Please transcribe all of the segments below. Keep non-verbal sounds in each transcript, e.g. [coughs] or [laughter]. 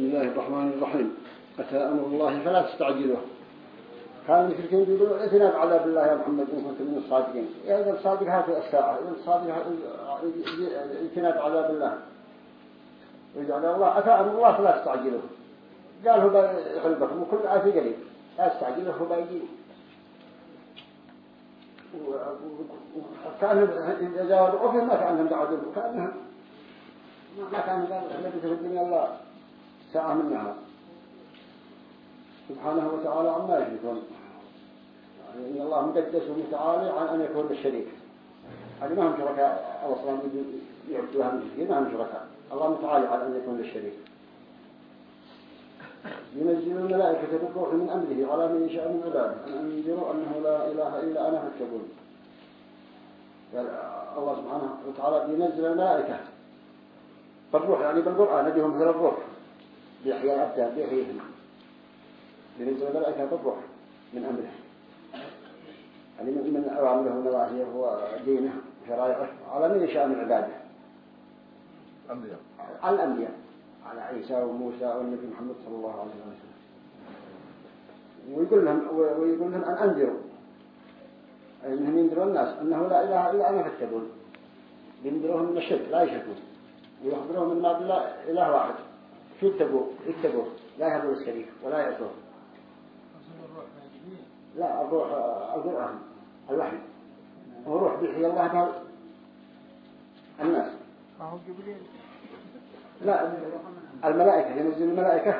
بسم الله الرحمن الرحيم. أتى أمر الله فلا تستعجلوه. كان المشركين يقولوا اتنا بعذاب الله يا محمد إن كنت من الصادقين. إذا الصادق هاتوا الساعة. إذا الصادق اتنا بعذاب الله. ويجعل الله أتى أمر الله فلا تستعجلوه. قال هو يحل بكم وكل آتي قريب لا تستعجلوه هو بيجي وكان إذا وضعوا فيه ما كأنهم دعوا كأنهم ما كان لبث في الدنيا الله. ساعة من نهار. سبحانه وتعالى عما يشركون. يعني إن الله مقدس ومتعالي عن أن يكون الشريك. هذه ما هم شركاء. الأصنام يعبدوها من ما هم شركاء. الله متعالي عن أن يكون للشريك ينزل الملائكة بالروح من أمره على من يشاء من عباده. أن أنذروا أنه لا إله إلا أنا فاتقون الله سبحانه وتعالى ينزل الملائكة بالروح. يعني بالقرآن نجيهم مثل الروح. بيحيى الأبدان بيحييهم ينزل الملائكة بالروح من أمره يعني من أوامره ونواهيه ودينه وشرائعه على من يشاء من عباده. على الأنبياء. على عيسى وموسى والنبي محمد صلى الله عليه وسلم. ويقول لهم ويقول لهم أن أنذروا. أنهم ينذروا الناس أنه لا إله إلا أنا فاتقون ينذروهم من الشرك لا يشركون. ويخبرهم أن ما بالله إله واحد شو يتقوا يتقوا لا يهبوا الشريك ولا يعصوه لا الروح القرآن الوحي. هو روح بيحيي الله بها الناس. لا الملائكة ينزل الملائكة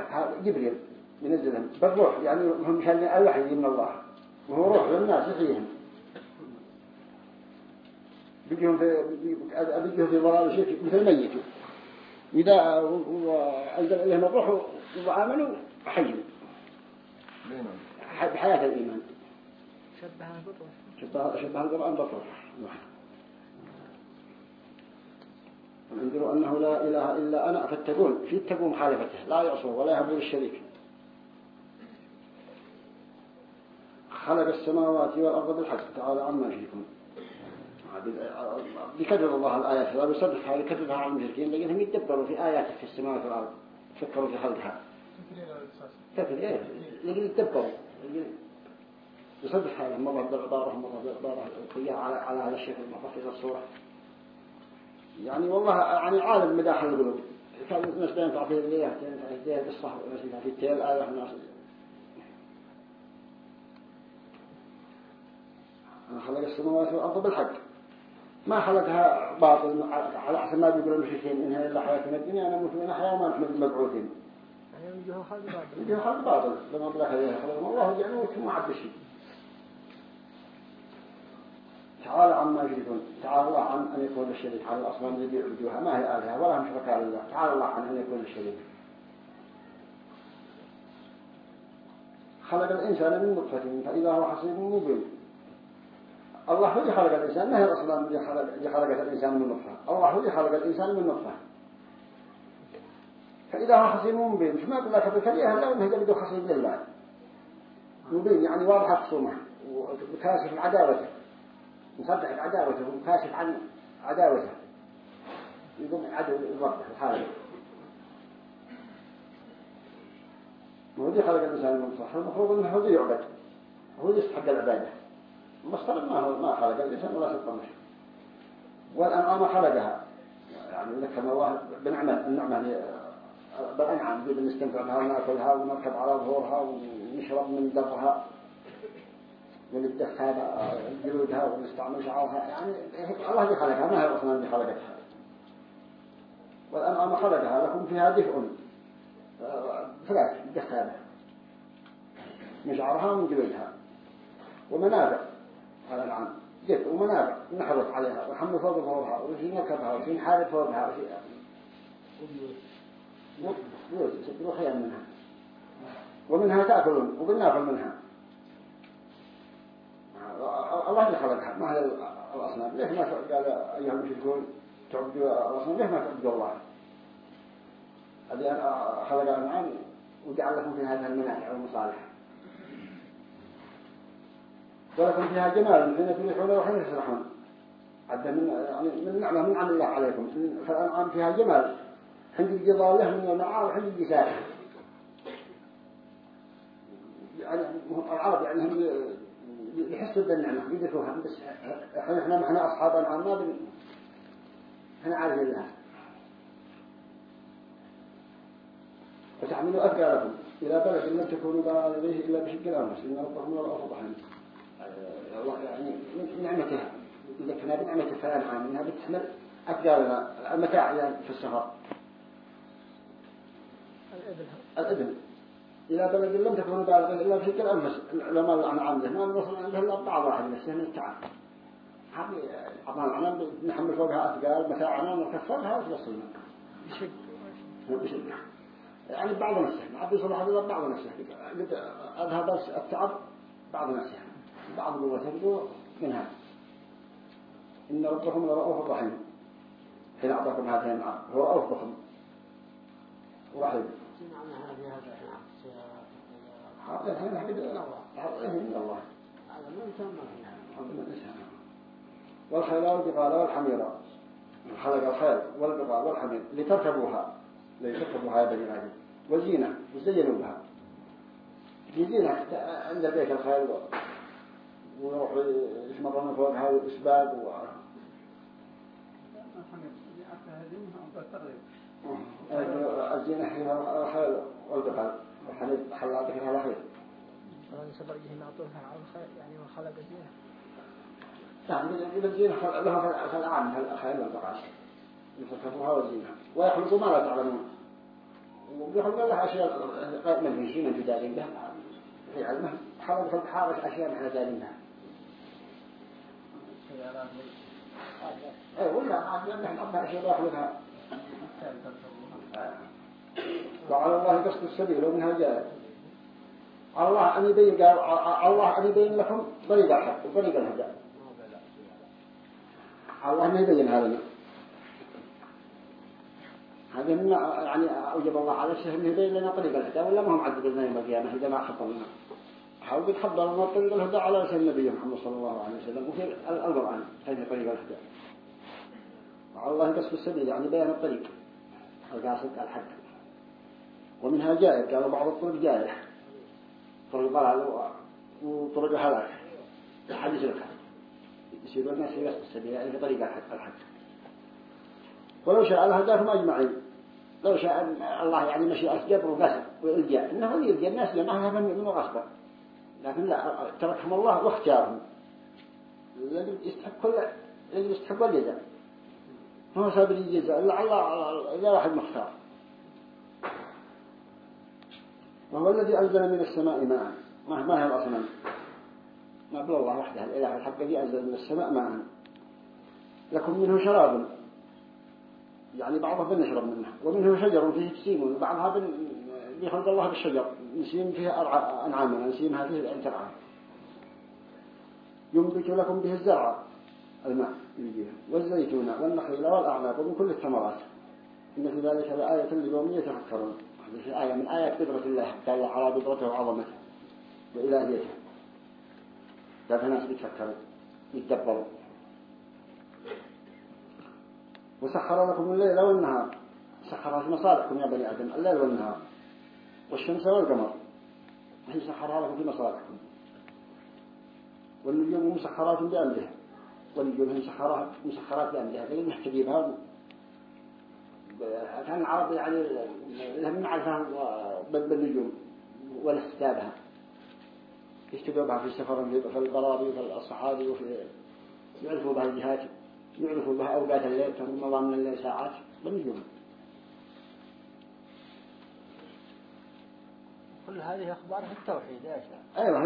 جبريل ينزلهم. بالروح يعني هم مشان الوحي من الله. وهو روح للناس يحييهم. بيجيهم في بيجيهم في ضلال مثل ميت إذا أنزل إليهم الروح وعملوا حيوا. بحياة الإيمان. شبه القرآن بالروح. انظروا أنه لا إله إلا أنا فاتقون في اتقوا مخالفته. لا يعصوا ولا يهبوا الشريك خلق السماوات والأرض بالحق. تعالى عما يشركون. بكثر الله الآيات هذه كثرها على المشركين لكنهم يتدبروا في آيات في السماوات والأرض فكروا في خلقها. تفكر إيه لكن يتدبروا يصدق هذا مرة بعبارة مرة بعبارة على على هذا الشكل في الصورة. يعني والله يعني عالم مداح القلوب. كان الناس ينفع في الليل ينفع في ينفع في التيل آية الناس أنا خلق السماوات والأرض بالحق. ما خلقها باطل على أحسن ما بيقول المشركين إنها إلا حياتنا الدنيا أنا موت من أحياء وما نحن مبعوثين. يجيه خلق باطل لما بلا خليها خلقهم الله يعني وما عبد شيء تعالى عما يشركون. تعالى الله عن أن يكون الشريك على الأصنام الذي يعبدوها ما هي آلهة؟ ولا هم شركاء لله. تعالى الله عن أن يكون الشريك. خلق الإنسان من نطفة فإذا هو حصيب مبين. الله هو اللي خلق الإنسان ما هي الأصنام اللي خلقت الإنسان من نطفة؟ الله هو اللي خلق الإنسان من نطفة. فإذا هو حصيب مبين مش ما يقول لك بكريه لا إنه يجب خصيب لله مبين يعني واضح خصومه. وكاشف عداوته. مصدق عداوته وكاشف عن عداوته. يقوم عدو الرب الحالي. وهو دي خلق الإنسان من صح المفروض أنه هو يعبد. هو يستحق العبادة. المفترض ما هو ما خلق الإنسان ولا سلطان والأنعام خلقها. يعني ذكر الله بنعمة النعمة بالأنعام يقول نستنفع بها ونأكلها ونركب على ظهورها ونشرب من درها وندخل جلودها ونستعمل شعرها. يعني الله اللي خلقها ما هي الأصنام اللي خلقتها والأنعام خلقها لكم فيها دفء. فلاش دخلها من شعرها ومن جلودها. ومنافع. على الأنعام دفء ومنافع نحرص عليها. ونحمل فوق ظهورها وشي نركبها وشي نحارب فوقها وشي يوسف خيام منها. ومنها تأكلون وبالنافع منها. الله اللي خلقها. ما هي الأصنام؟ ليش ما قال أيها المشركون تعبدوا الأصنام؟ ليش ما تعبدوا الله؟ هذه خلق الأنعام وجعل لكم في هذه المنافع والمصالح. ولكم فيها جمال حين تريحون وحين تسرحون عد من يعني من نعمة من عم الله عليكم. فالأنعام فيها جمال. عند الجضال له من المعاه وعند الجسار. يعني العرب يعني هم يحسوا بالنعمة يدركوها. بس إحنا إحنا أصحاب العام ما بن إحنا عارفين لها وتحملوا أثقالكم إلى بلد لم تكونوا بالغيه إلا بشق الأنفس إن ربكم هو رحيم الله يعني من نعمته. إذا كنا بنعمته فأنعم إنها بتحمل أثقالنا المتاع يعني في السفر. الإبل. إلى بلد لم تكونوا بالغيه إلا بشق الأنفس العلماء الأنعام له ما نوصل عنده إلا بعض واحد بس من التعب. هذه عطانا العنام نحمل فوقها أثقال متاعنا ونكفرها وتوصلنا بشق. بشق. يعني بعض نفسه ما عاد هذا بعض نفسه قد أذهب التعب بعض نفسه بعض قوته منها. إن ربكم لرؤوف رحيم. حين أعطاكم هذه النعم هو رؤوف بكم. ورحيم هذا الحين حمد من الله. هذا من والخيل والبغال والحميرة خلق الخيل والبغال والحمير. لتركبوها. لتركبوها يا بني آدم. وزينة. وزينوا بها في زينة عند بيت الخيل ويروح يتمرن فوقها وإسباب و الزينة يعني من في العام الخيل والبقال ويخلقوا ما لا تعلمون ويخلق لها أشياء من في شيء من جدالين به في علمه حرم في البحار أشياء نحن دارينها أشياء يخلقها وعلى الله قصد السبيل ومنها جاء. الله أن يبين قال الله أن يبين لكم طريق الحق وطريق الهدى. الله ما يبين هذا. هذا من يعني أوجب الله على الشيخ أنه يبين لنا طريق الهدى ولا ما هم عذبنا يوم القيامة إذا ما خطرنا حاول قد حضر لنا طريق الهدى على لسان النبي محمد صلى الله عليه وسلم وفي القرآن هذه طريق الهدى وعلى الله قصد السبيل يعني بيان الطريق. القاصد الحق. ومنها جائر قالوا بعض الطرق جائر. طرق ضلال وطرق هلاك حديث لك. يصير الناس في قصد السبيل يعني في طريق الحق الحق. ولو شاء الله هداكم أجمعين. لو شاء الله يعني مشيئة جبر وقسم وإلجاء. إنه يلجأ الناس لأنها من غصبا لكن لا تركهم الله واختارهم الذي يستحق كل الذي يستحق الجزاء هو سابر الجزاء؟ إلا الله إلا واحد مختار. وهو الذي أنزل من السماء ماء. ما هي الأصنام ما بل الله وحده الإله الحق الذي أنزل من السماء ماء. لكم منه شراب. يعني بعضها بنشرب منه ومنه شجر فيه تسيم وبعضها بيخلق الله بالشجر. نسيم فيها أنعامنا نسيمها فيه الأن ترعى لكم به الزرع الماء والزيتون والنخيل والأعناب ومن كل الثمرات. إن في ذلك لآية لقوم يتفكرون. هذه آية من آيات قدرة الله تعالى على قدرته وعظمته وإلهيته. لا ناس يتفكروا يتدبروا وسخر لكم الليل والنهار. سخرها في مصالحكم يا بني آدم الليل والنهار. والشمس والقمر هي سخرها لكم في مصالحكم. والنجوم مسخرات بأمرها والنجوم مسخرات مسخرات بأمرها فإن بها كان العرب يعني لهم معرفة بالنجوم والاستتابها يكتبوا بها في السفر في الغرابي وفي الصحابي وفي يعرفوا بها الجهات يعرفوا بها أوقات الليل تكون من الليل ساعات بالنجوم. كل هذه أخبار في التوحيد يا شيخ أيوة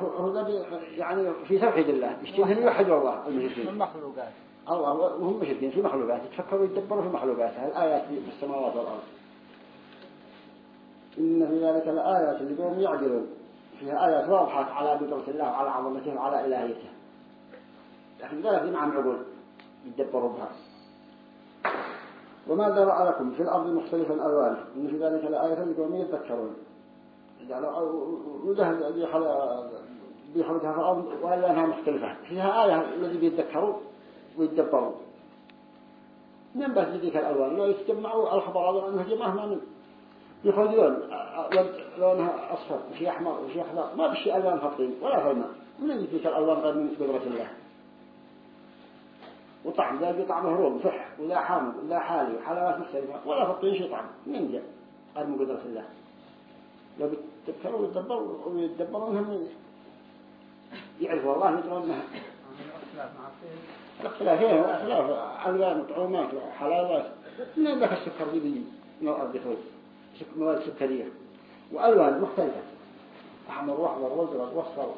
هو يعني في توحيد الله. يشتهن يوحد الله المشركين. من مخلوقات. الله وهم مشركين في مخلوقات يتفكروا ويتدبروا في مخلوقاتها. الآيات في السماوات والأرض. إن في ذلك الآيات اللي بهم يعجلون فيها آيات واضحة على قدرة الله وعلى عظمته وعلى إلهيته. لكن ذلك معهم عقول. يدبروا بها. وما ذرأ لكم في الأرض مختلفا ألوانه إن في ذلك الآية لقوم يتذكرون يعني وده في الأرض وألوانها مختلفة. فيها آية الذي بيتذكروا ويتدبروا. من بس ذيك الألوان؟ لو يتجمعوا الخضر هذا أنه جمعه ما يخرجون لونها أصفر وشي أحمر وشي أخضر. ما بشي ألوان خطين ولا فلما من ذيك الألوان غير من قدرة الله؟ وطعم ذا طعمه روم فح ولا حامض ولا حالي وحلاوات مختلفة ولا فطين شيء طعم. من جاء؟ غير من قدرة الله. لو بتذكروا ويتدبروا ويتدبرونهم يعرفوا الله يدرون انها الاختلاف هي اختلاف الوان وطعومات وحلاوات من ذاك السكر دي من الأرض يخرج مواد سكرية. وألوان مختلفة. احمر واحمر وازرق واصفر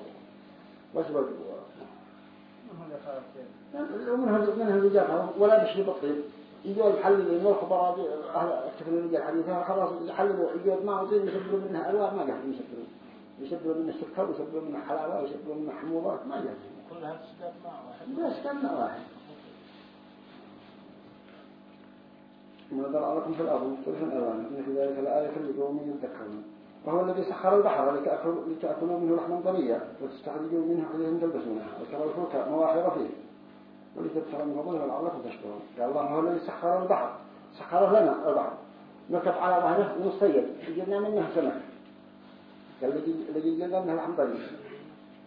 واسود ومنها منها الرجال ولا بشي بطيء يجوا يحللوا من الخبراء أهل التكنولوجيا الحديثة خلاص يحللوا يجوا ما وزين يسبلوا منها ألوان ما قاعدين يسبلوا يسبلوا منها السكر ويسبلوا منها حلاوة ويسبلوا منها حموضات ما قاعدين كلها سكر واحد. سكر واحد. ما ذرأ لكم في الأرض مختلف الألوان إن في ذلك الآية لقوم يذكرون. وهو الذي سخر البحر لتأكلوا منه لحما طريا وتستخرجوا منه حليا تلبسونها وترى الفلك مواخر فيه. ولتبتغوا من فضله ولعلكم تشكرون. قال الله هو الذي سخر البحر. سخر لنا البحر. نكب على ظهره ونصيد جبنا منه سمك. قال الذي جلنا منه لحم طري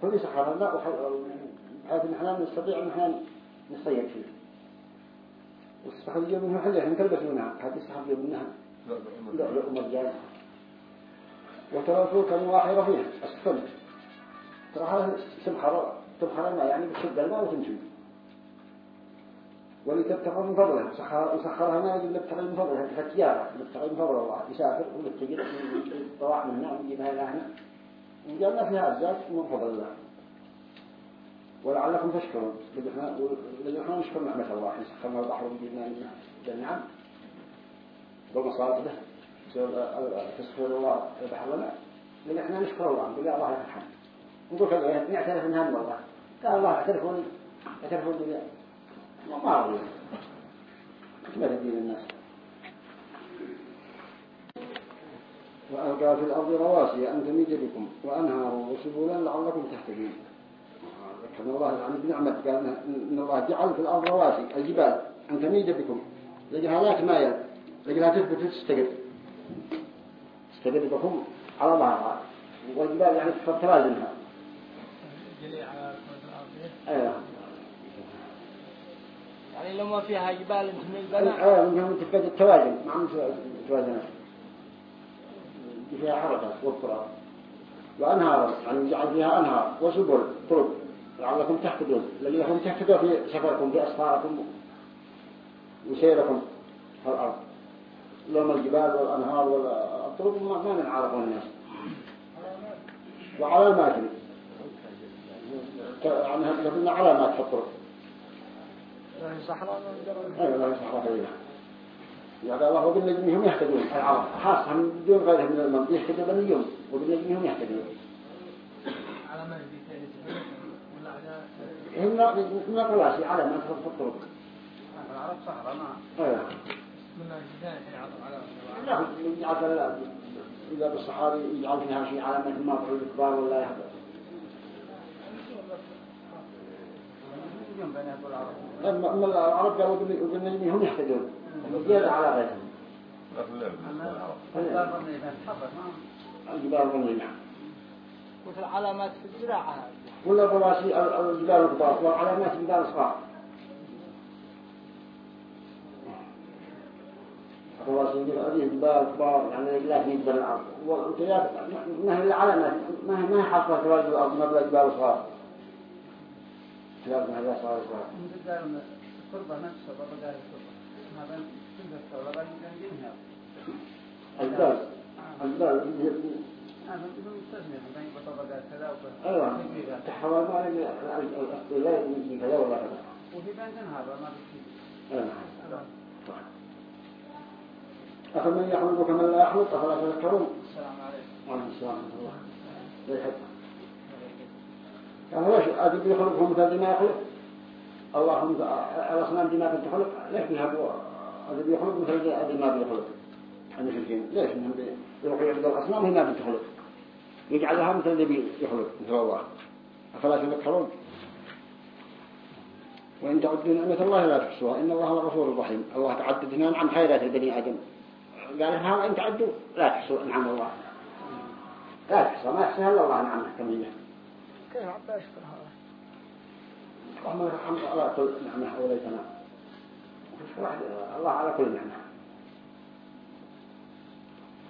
كل سخر لنا بحيث نحن نستطيع أن نحن نصيد فيه. واستخرجوا منه حليا تلبسونها هذه استخرجوا منها. لؤلؤ مرجان وترى الفلك مواحر فيه السفن تراها تبحر تبحر الماء يعني بتشد الماء وتمشي. ولتبتغوا من فضله. وسخرها ما يجب لابتغي من فضله. كالتجارة لابتغي من فضل الله يسافر ولتجد طواع من هنا ويجيبها إلى هنا. وجعلنا فيها أزاج من فضل الله. ولعلكم تشكرون. لأن إحنا نشكر نعمة الله. سخرنا البحر وجدنا جميعا. ومصارف له تسخر الله البحر لنا. لأن إحنا نشكر الله. يا الله لك الحمد نقول كذا. نعترف من هم والله. قال الله اعترفوني اعترفوني ما ما تدين الناس. وألقى في الأرض رواسي أن تميد بكم وأنهار وسبولا لعلكم تهتدون. ذكرنا الله عن ابن عمد قال إن الله جعل في الأرض رواسي الجبال أن تميد بكم. لجلها لا تمايل لجلها تثبت وتستقر. تستقر بكم على ظهرها. والجبال يعني تفضل توازنها أيوه. يعني لو ما فيها جبال تميل بنا أيوه منهم تفقد التوازن. ما عم توازنات فيها حركة والقرى وأنهار يعني فيها أنهار وسبل طرق. لعلكم تهتدون. لعلكم تهتدوا في سفركم في أسفاركم وسيركم في الأرض. لهم الجبال والأنهار والطرق ما من عارفون الناس. وعلامات. يعني لكن علامات في الطرق؟ صحراء أيوة لا صحراء يعني الله وبالنجم هم يهتدون. العرب خاصة بدون غيرهم من المنطق يهتدوا بالنجوم وبالنجم هم يهتدون. علامات هم من الرواسي علامات في الطرق العرب صحراء ما على لا يجعل لا إذا بالصحاري يجعل فيها شيء علامات ما تعود الكبار ولا يحضر أما العرب. قالوا بالنجم هم يهتدون زيادة على غيرهم. الجبال والنجم مثل علامات في الزراعة. هذه ولا رواسي الجبال الكبار. وعلامات الجبال الصغار رواسي الجبال الكبار يعني لا في وكذلك ما هي العلامات ما هي ما الأرض ما بلا جبال صغار تنزل يمكن لا يمكن كذا ولا كذا وفي بنتن هذا ما أفمن يخلق كمن لا يخلق أفلا تذكرون السلام عليكم وعليكم السلام ورحمة الله لا يحب يعني ليش أدب يخلقهم مثل ما يخلق اللهم الأصنام دي ما تخلق ليش بيهبوا أدب يخلق مثل أدب ما بيخلق المشركين ليش إنهم يروحوا يعبدوا الأصنام هي ما بتخلق يجعلها مثل الذي يخلق مثل الله. أفلا تذكرون؟ وإن تعدوا نعمة الله لا تحصوها. إن الله غفور رحيم. الله تعدد هنا عن خيرات البني آدم. قال ها إن تعدوا لا تحصوا نعم الله. لا تحصوا ما يحصيها إلا الله نعمه كمية كيف هذا على كل نعمة الله على كل نعمة.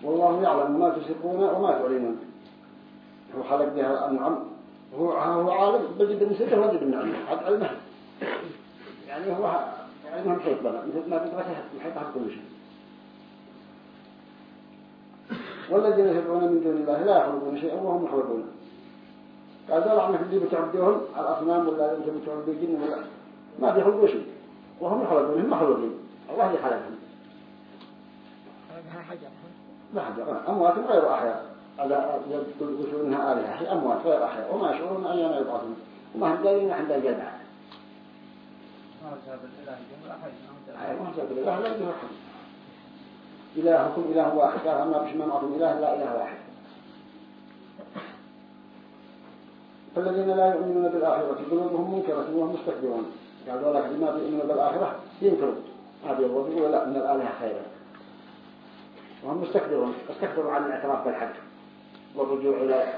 والله يعلم ما تسرون وما تعلنون. هو خلق بها النعم هو هو عالم بجد نسيته وجد النعمة عد علمه يعني هو علمهم محيط بنا مثل ما بدرسه محيط عن كل شيء. والذين يدعون من دون الله لا يخلقون شيئا وهم يخلقون قال ذا عنك اللي بتعبدوهم الأصنام ولا أنتم بتعبدوا الجن ولا. ما بيخلقوا شيء. وهم يخلقون هم مخلوقين الله اللي خلقهم ما حجر أموات غير أحياء. على يقولون إنها آلهة. أموات غير أحياء. وما يشعرون أيام يبعثون. وما هم دارين عند الجدع ما ما لا إلهكم إله واحد. قال أما بش منعكم إله لا إله واحد. فالذين لا يؤمنون بالآخرة قلوبهم منكرة وهم مستكبرون. قالوا لك ما بيؤمنون بالآخرة ينكروا هذا يقول لا من الآلهة خيرا. وهم مستكبرون استكبروا عن الاعتراف بالحق والرجوع إلى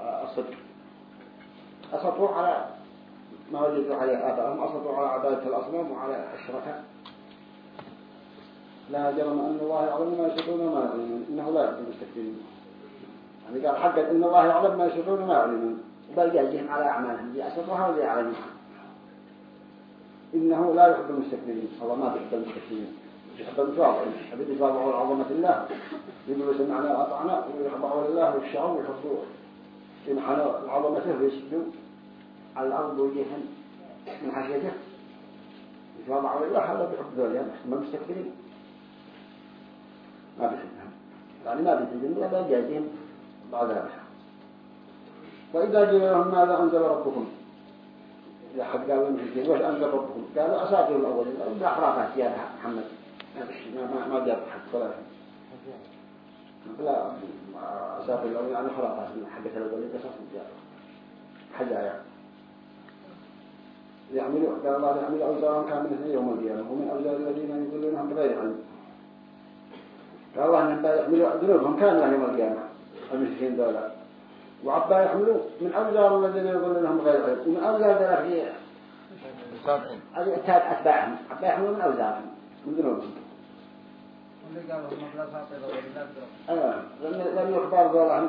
الصدق. أسطوا على ما وجدوا عليه آبائهم أسطوا على عبادة الأصنام وعلى الشركاء. لا جرم أن الله يعلم ما يسرون وما يعلمون إنه لا يحب المستكبرين. يعني قال حقا إن الله يعلم ما يسرون وما يعلمون. بل يجيهم على أعمالهم. يأسطوها ولا يعلمون إنه لا يحب المستكبرين. الله ما يحب المستكبرين. يحب المتواضعين يحب يتواضعوا لعظمة الله. يقولوا سمعنا وأطعنا. ويخضعوا لله ويخشعوا ويحبوا ينحنوا لعظمته ويسجدوا على الأرض وجيهم من حشيته يتواضعوا لله هذا بيحب ذولي ما مستكبرين. ما بيحبهم. يعني ما بيحبهم. ولا جايزهم بعذابها وإذا قيل لهم ماذا أنزل ربكم؟ إذا قالوا المشركين وش أنزل ربكم. قالوا أساطير الأولين. لا أخرافات يا محمد. ما ما جاب حق ولا لا أساطير الأولين. يعني خرافات حقة الأولين قصص جاب حجايا. يعملوا قال الله يعمل أوزارهم كاملة يوم القيامة. ومن أوزار الذين يقولونهم بغير علم. قال الله أنهم يحملوا ذنوبهم كاملة يوم القيامة. المشركين دولة. وعبا يحملوا من أوزار الذين يقولونهم غير علم ومن أوزار ذلك هذه أتباعهم عبا يحملوا من أوزارهم من ذنوبهم اللي قالوا هم لا ساطير ولا آه لأن لأن يخبر ذولا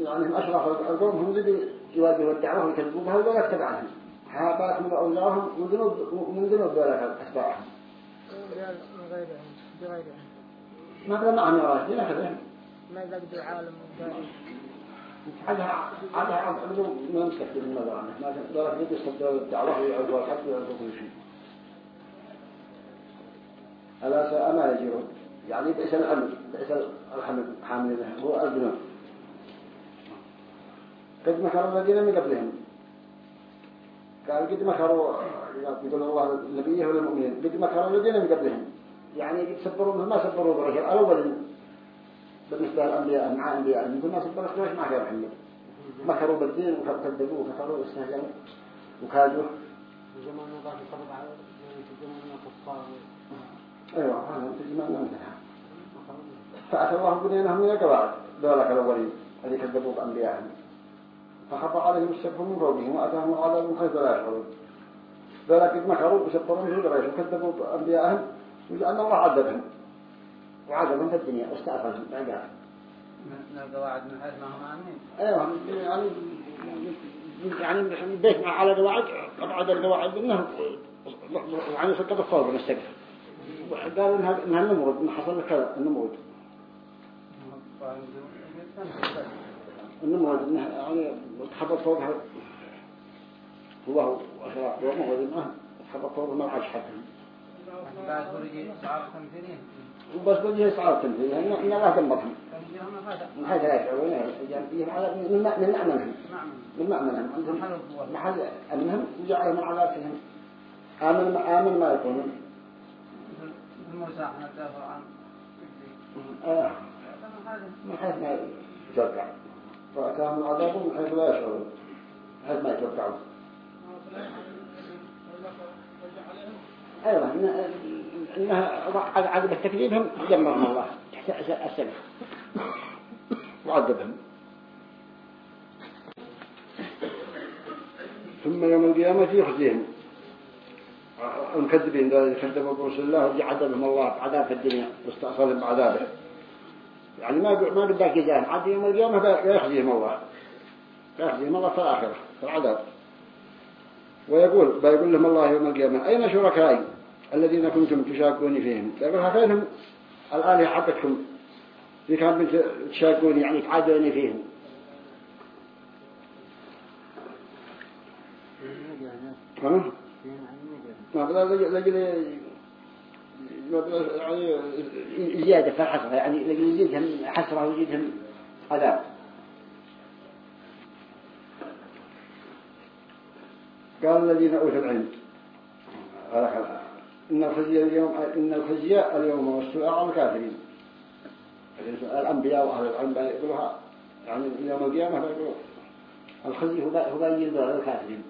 يعني هم أشرف القوم هم الذي يواجهوا الدعوة ويكذبوا بها ولا يتبعهم هذا يحملوا أوزارهم من ذنوب من ذنوب ذولا أتباعهم من غيرهم بغيرهم ما قال معهم يا راشدين أخذهم ما يقدر عالم وغيره هذا هذا عبدو ما مستخدم النظر عنه. ما لا يريد يصدر الدعوة ويعرفوا الحق ويعرفوا كل شيء. ألا ساء ما يجيرون يعني بئس الحمل بئس الحمل حامل له. هو الجنون قد مكر الذين من قبلهم. قال قد مكروا يقول الله النبي والمؤمنين قد مكر الذين من قبلهم. يعني قد سبروا ما سبروا برشا الأول بالنسبة للأنبياء مع أنبياء يقول ما سبروا خلاص ما خير محمد مكروا بالدين وكذبوه وكفروا واستهزأوا وكادوا. وزمان ذاك قبض على زمان الكفار أيوة هذا زمان انتهى فأتى الله بنينهم من القواعد ذلك الأولين الذي كذبوا بأنبيائهم. فخطأ عليهم السبب من فوقهم وأتاهم العذاب من حيث لا يشعرون. ذلك مكروا وسبروا من غيرهم وكذبوا بأنبيائهم وجعلنا الله عذبهم وعاقبهم في الدنيا واستأثرهم بعد. قال من القواعد من حيث ما هم آمنين أيوه يعني يعني بيت على قواعد قواعد القواعد انه يعني سكت الصوب من السقف وقال انها انها ما حصل كذا النمرود النمرود انه يعني تحبط فوقها هو هو هو ما هو ما فوقها ما عاش حد بعد خروج صعب وبسكوت صعب تنفيذ إن الله دمرهم. يعني من حيث لا يشعرون من على من مأمنهم من من عندهم محل أمنهم. وجعلهم على فيهم آمن ما آمن ما يكونون آه. من حيث ما يتوقع. فأتاهم العذاب من حيث لا يشعرون. من حيث ما يتوقعون. أيضا إنها عقب تكذيبهم دمرهم الله. تحت السنة وعذبهم ثم يوم القيامة يخزيهم. المكذبين ذلك كذبوا برسول الله يعذبهم الله بعذاب في الدنيا واستأصلهم بعذابه. يعني ما ما قد ذاك جاهم عاد يوم القيامة يخزيهم الله. يخزيهم الله في الآخرة في العذاب. ويقول بيقول لهم الله يوم القيامة أين شركائي؟ الذين كنتم تشاكوني فيهم. يقول فينهم الآلهة حقتكم اللي كان تشاكوني يعني تعادوني فيهم؟ ما بلا لجل زيادة في الحسرة. يعني لجل يزيدهم حسرة ويزيدهم عذاب. قال الذين أوتوا العلم. إن الخزي اليوم إن الخزي اليوم والسوء على الكافرين. الأنبياء وأهل العلم يقولها يعني يوم القيامة يقولوا الخزي هو هو بيجي على الكافرين.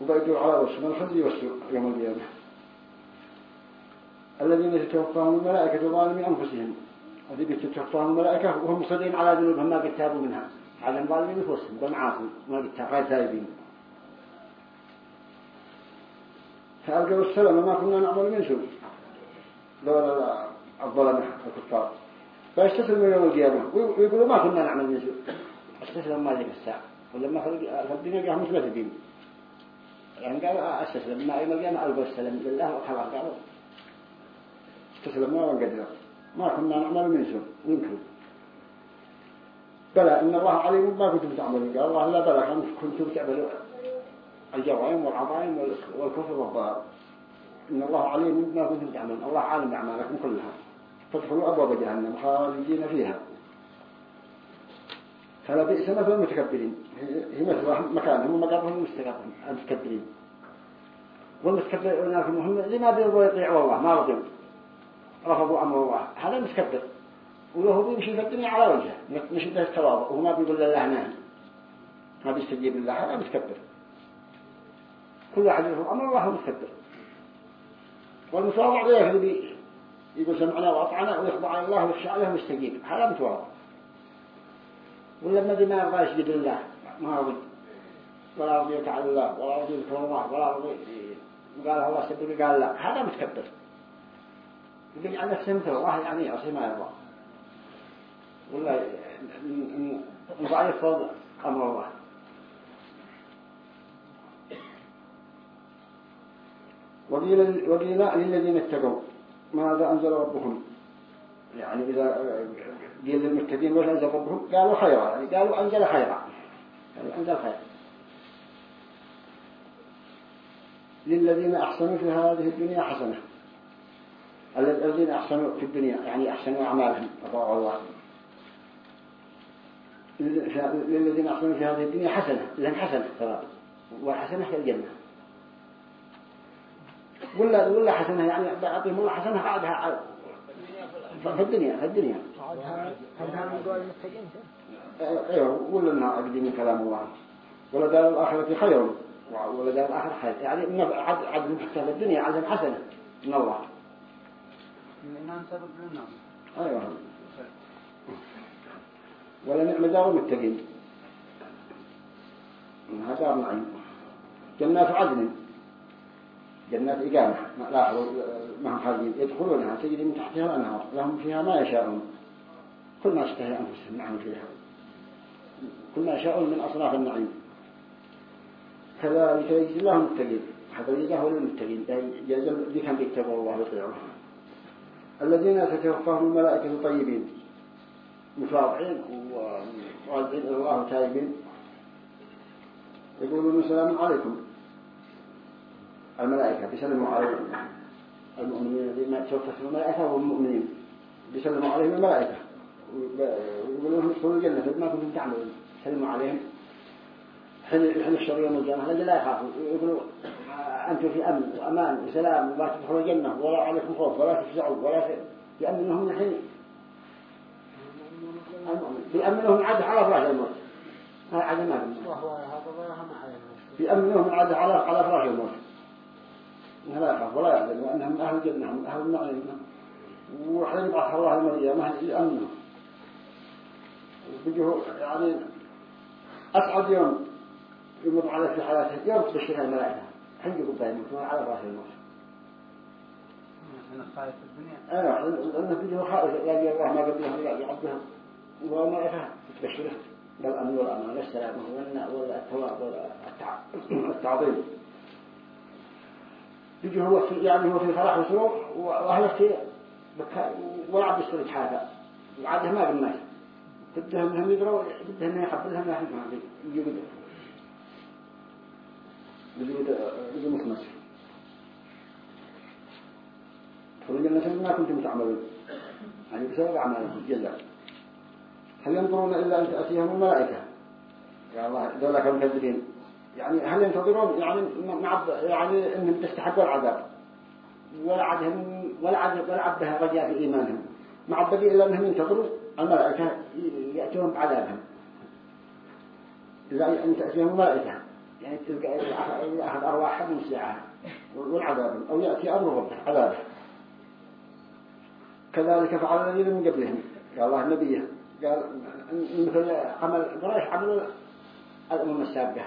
وبيدور على وصف الخزي والسوء يوم القيامة. الذين يتوفاهم الملائكة ظالمي أنفسهم. الذين يتوفاهم الملائكة وهم مصدين على ذنوبهم ما قد تابوا منها. على ظالمين نفوسهم بمعاصي ما قد تابوا. غير تائبين فألقوا السلام ما كنا نعمل من سوء دول الظلمة الكفار. فيستسلموا يوم القيامة. ويقولوا ما كنا نعمل من سوء استسلم ما ذيك الساعة. ولما في الدنيا قام مثل الدين يعني قالوا استسلم. ما يوم القيامة ألقوا السلام لله وخلاص قالوا. استسلموا وانقدروا ما كنا نعمل من سوء وينكروا. بلى إن الله عليم ما كنتم تعملون. قال الله لا بلى كنتم تعملون. الجرائم والعظائم والكفر والضلال إن الله عليم بما كنتم تعملون. الله عالم بأعمالكم كلها. فادخلوا أبواب جهنم خالدين فيها. فلا بئس مثل المتكبرين. هي مثل مكانهم ومقامهم المتكبرين. والمتكبرين هم لما بيرضوا يطيعوا الله. ما رضوا. رفضوا أمر الله. هذا متكبر وهو بيمشي في الدنيا على وجهه. مش به التواضع. وما بيقول لله نعم ما بيستجيب لله. هذا متكبر كل واحد يفهم أمر الله متكبر والمتواضع ذلك اللي يقول سمعنا وأطعنا ويخضع الله ويخشع له ويستجيب هذا متواضع. ولا الذي ما يرضى يسجد لله. ما رضي ولا رضي يتعالى الله. ولا رضي يذكر الله. ولا رضي قال الله سبحانه قال لا. هذا متكبر. يقول عن نفسه مثل الله يعني يعصي ما يرضى ولا ضعيف أمر الله. وقيل وقيل للذين اتقوا ماذا أنزل ربكم يعني إذا قيل للمتقين وش أنزل ربهم؟ قالوا خيرا يعني قالوا أنزل خيرا قالوا أنزل خيرا. للذين أحسنوا في هذه الدنيا حسنة. الذين أحسنوا في الدنيا يعني أحسنوا أعمالهم. أطاعوا الله للذين أحسنوا في هذه الدنيا حسنة لأن حسنة ثواب والحسنة هي الجنة. ولا ولا حسنة يعني أعطيهم الله حسنة قعدها في الدنيا في الدنيا. هذا أيوه ولا إنها أقدم من كلام الله. ولا دار الآخرة خير. ولا دار الآخرة خير. يعني عد عد في الدنيا عدل حسنه من الله. أيوه. ولا نعم دار المتقين. دار نعيم. جنات عدن. جنات إقامة. لاحظوا ما هم خارجين يدخلونها تجري من تحتها الأنهار. لهم فيها ما يشاءون. كل ما اشتهي أنفسهم نعم فيها كل ما يشاءون من أصناف النعيم. كذلك يجزي الله المتقين هذا يجزاه للمتقين يجزي ذي كان بيتقوا الله ويطيعوه الذين تتوفاهم الملائكة طيبين متواضعين وراجعين إلى الله تائبين. يقولون السلام عليكم. الملائكة بيسلموا على المؤمنين الذين توفت الملائكة والمؤمنين بيسلموا عليهم الملائكة. ويقولوا لهم ادخلوا الجنة ما كنتم تعملون. سلموا عليهم. حين حين الشر يوم القيامة لا يخافوا. يقولوا أنتم في أمن وأمان وسلام ولا تدخلوا الجنة ولا عليكم خوف ولا تفزعوا ولا بأمنهم الحين بأمنهم عاد على فراش الموت. هذا هذا ضيعها ما علينا بأمنهم عاد على على فراش الموت. لا يخاف ولا يحزن وأنهم من أهل الجنة من أهل النعيم. وحين يبعث الله يوم القيامة يأمنه بيجوا يعني أسعد يوم يمر عليه في حياته يوم تبشرها الملائكة. حين يقول دائما على رأس الموت. من خائف الدنيا. أنا لأنه بيجوا خائف يعني الله ما قبلهم يعبدهم. والملائكة تبشره بالأمن والأمان والسلامة والثواب والتعظيم. يجي هو في يعني هو في فرح وسرور وأهله في ولا عبد يسترد حاجة. وعاده ما بالناس بدهم انهم يدروا بدهم يحبلهم لا ما يجي يجي مخمس فالجنة ما كنتم تعملون يعني بسبب أعمالكم جل هل ينظرون إلا أن تأتيهم الملائكة؟ يا الله دولة كانوا مكذبين يعني هل ينتظرون يعني مع يعني إنهم تستحقوا العذاب؟ ولا عدهم ولا عد ولا عدها رجاء إيمانهم. مع البديل إلا إنهم ينتظروا الملائكة ياتون بعذابهم إذا ان تأتيهم الملائكة. يعني تلقى اخذ ارواحهم مسلعها والعذاب أو يأتي أمر ربه عذابه. كذلك فعل الذين من قبلهم. قال الله النبي قال مثل عمل قريش عملوا الأمم السابقة.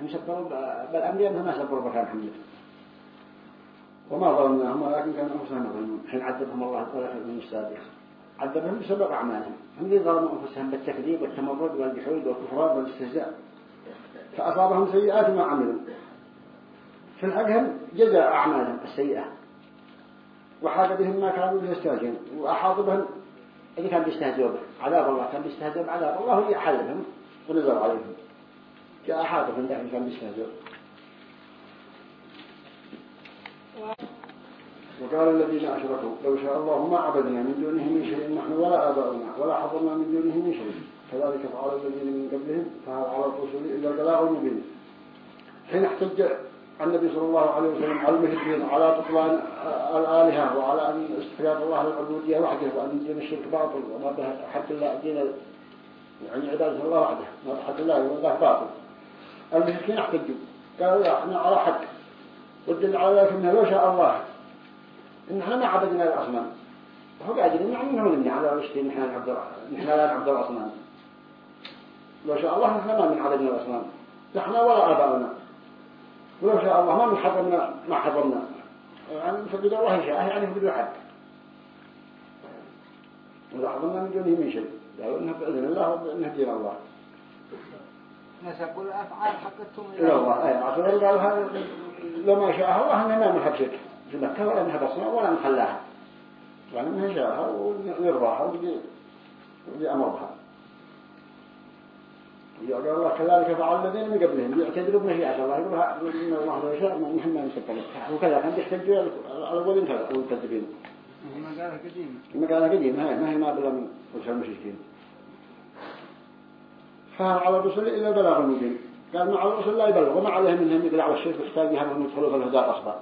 هم سبروا بالأنبياء ما سبروا بكان حمد وما ظلمناهم ولكن كانوا أنفسهم يظلمون حين عذبهم الله ولا من السابق عذبهم بسبب أعمالهم. هم اللي ظلموا أنفسهم بالتكذيب والتمرد والجحود والكفران والاستهزاء؟ فأصابهم سيئات ما عملوا. في الحقهم جزاء أعمالهم السيئة. وحاق بهم ما كانوا يستهزئون. وأحاط بهم اللي كان بيستهزئوا به. عذاب الله كان بيستهزئوا بعذاب الله يحلهم ونزل عليهم. جاء حاطف عند أحد كان بيستهزئ وقال الذين أشركوا لو شاء الله ما عبدنا من دونه من شيء نحن ولا آباؤنا ولا حضرنا من دونه من شيء. كذلك فعل الذين من قبلهم فهل على الرسول إلا البلاغ المبين. حين احتج النبي صلى الله عليه وسلم على المشركين على بطلان الآلهة وعلى أن استفياد الله للعبودية وحده وأن دين الشرك باطل وما به حد الله دين يعني عبادة الله وحده ما حد الله والله باطل. المشركين احتجوا قالوا لا إحنا على حق والدل على ذلك إنه لو شاء الله إن إحنا ما عبدنا الاصنام وهو قادرين يعني إنه مني على وشتي نحن نحن لا نعبد الاصنام لو شاء الله نحن ما من عبدنا الاصنام نحن ولا آباؤنا. ولو شاء الله ما من حضرنا ما حضرنا يعني فقد الله شاء يعني فقد حق ولا حضرنا من دونه من شيء. قالوا إنه بإذن الله وإنه دين الله. نسبوا الأفعال حقتهم إلى الله. أي عشان قال هذا لو ما شاء الله أننا ما شرك في مكة ولا نحب أصنع ولا نخلاها يعني ما شاءها ويرضاها ودي أمرها. يقول الله كذلك فعل الذين من قبلهم. يعتذروا بمشيئة الله يقول إن الله لو شاء نحن ما نسبب وكذا كان يحتجوا الأولين كذا والكذبين ما قالها قديم ما قالها قديم ما هي ما بلا من وجه المشركين. فهل على الرسل إلا البلاغ المبين. قال ما على الرسل لا يبلغ وما عليهم منهم يقلع والشرك يحتاج أنهم يدخلوا في الهدى الأصبر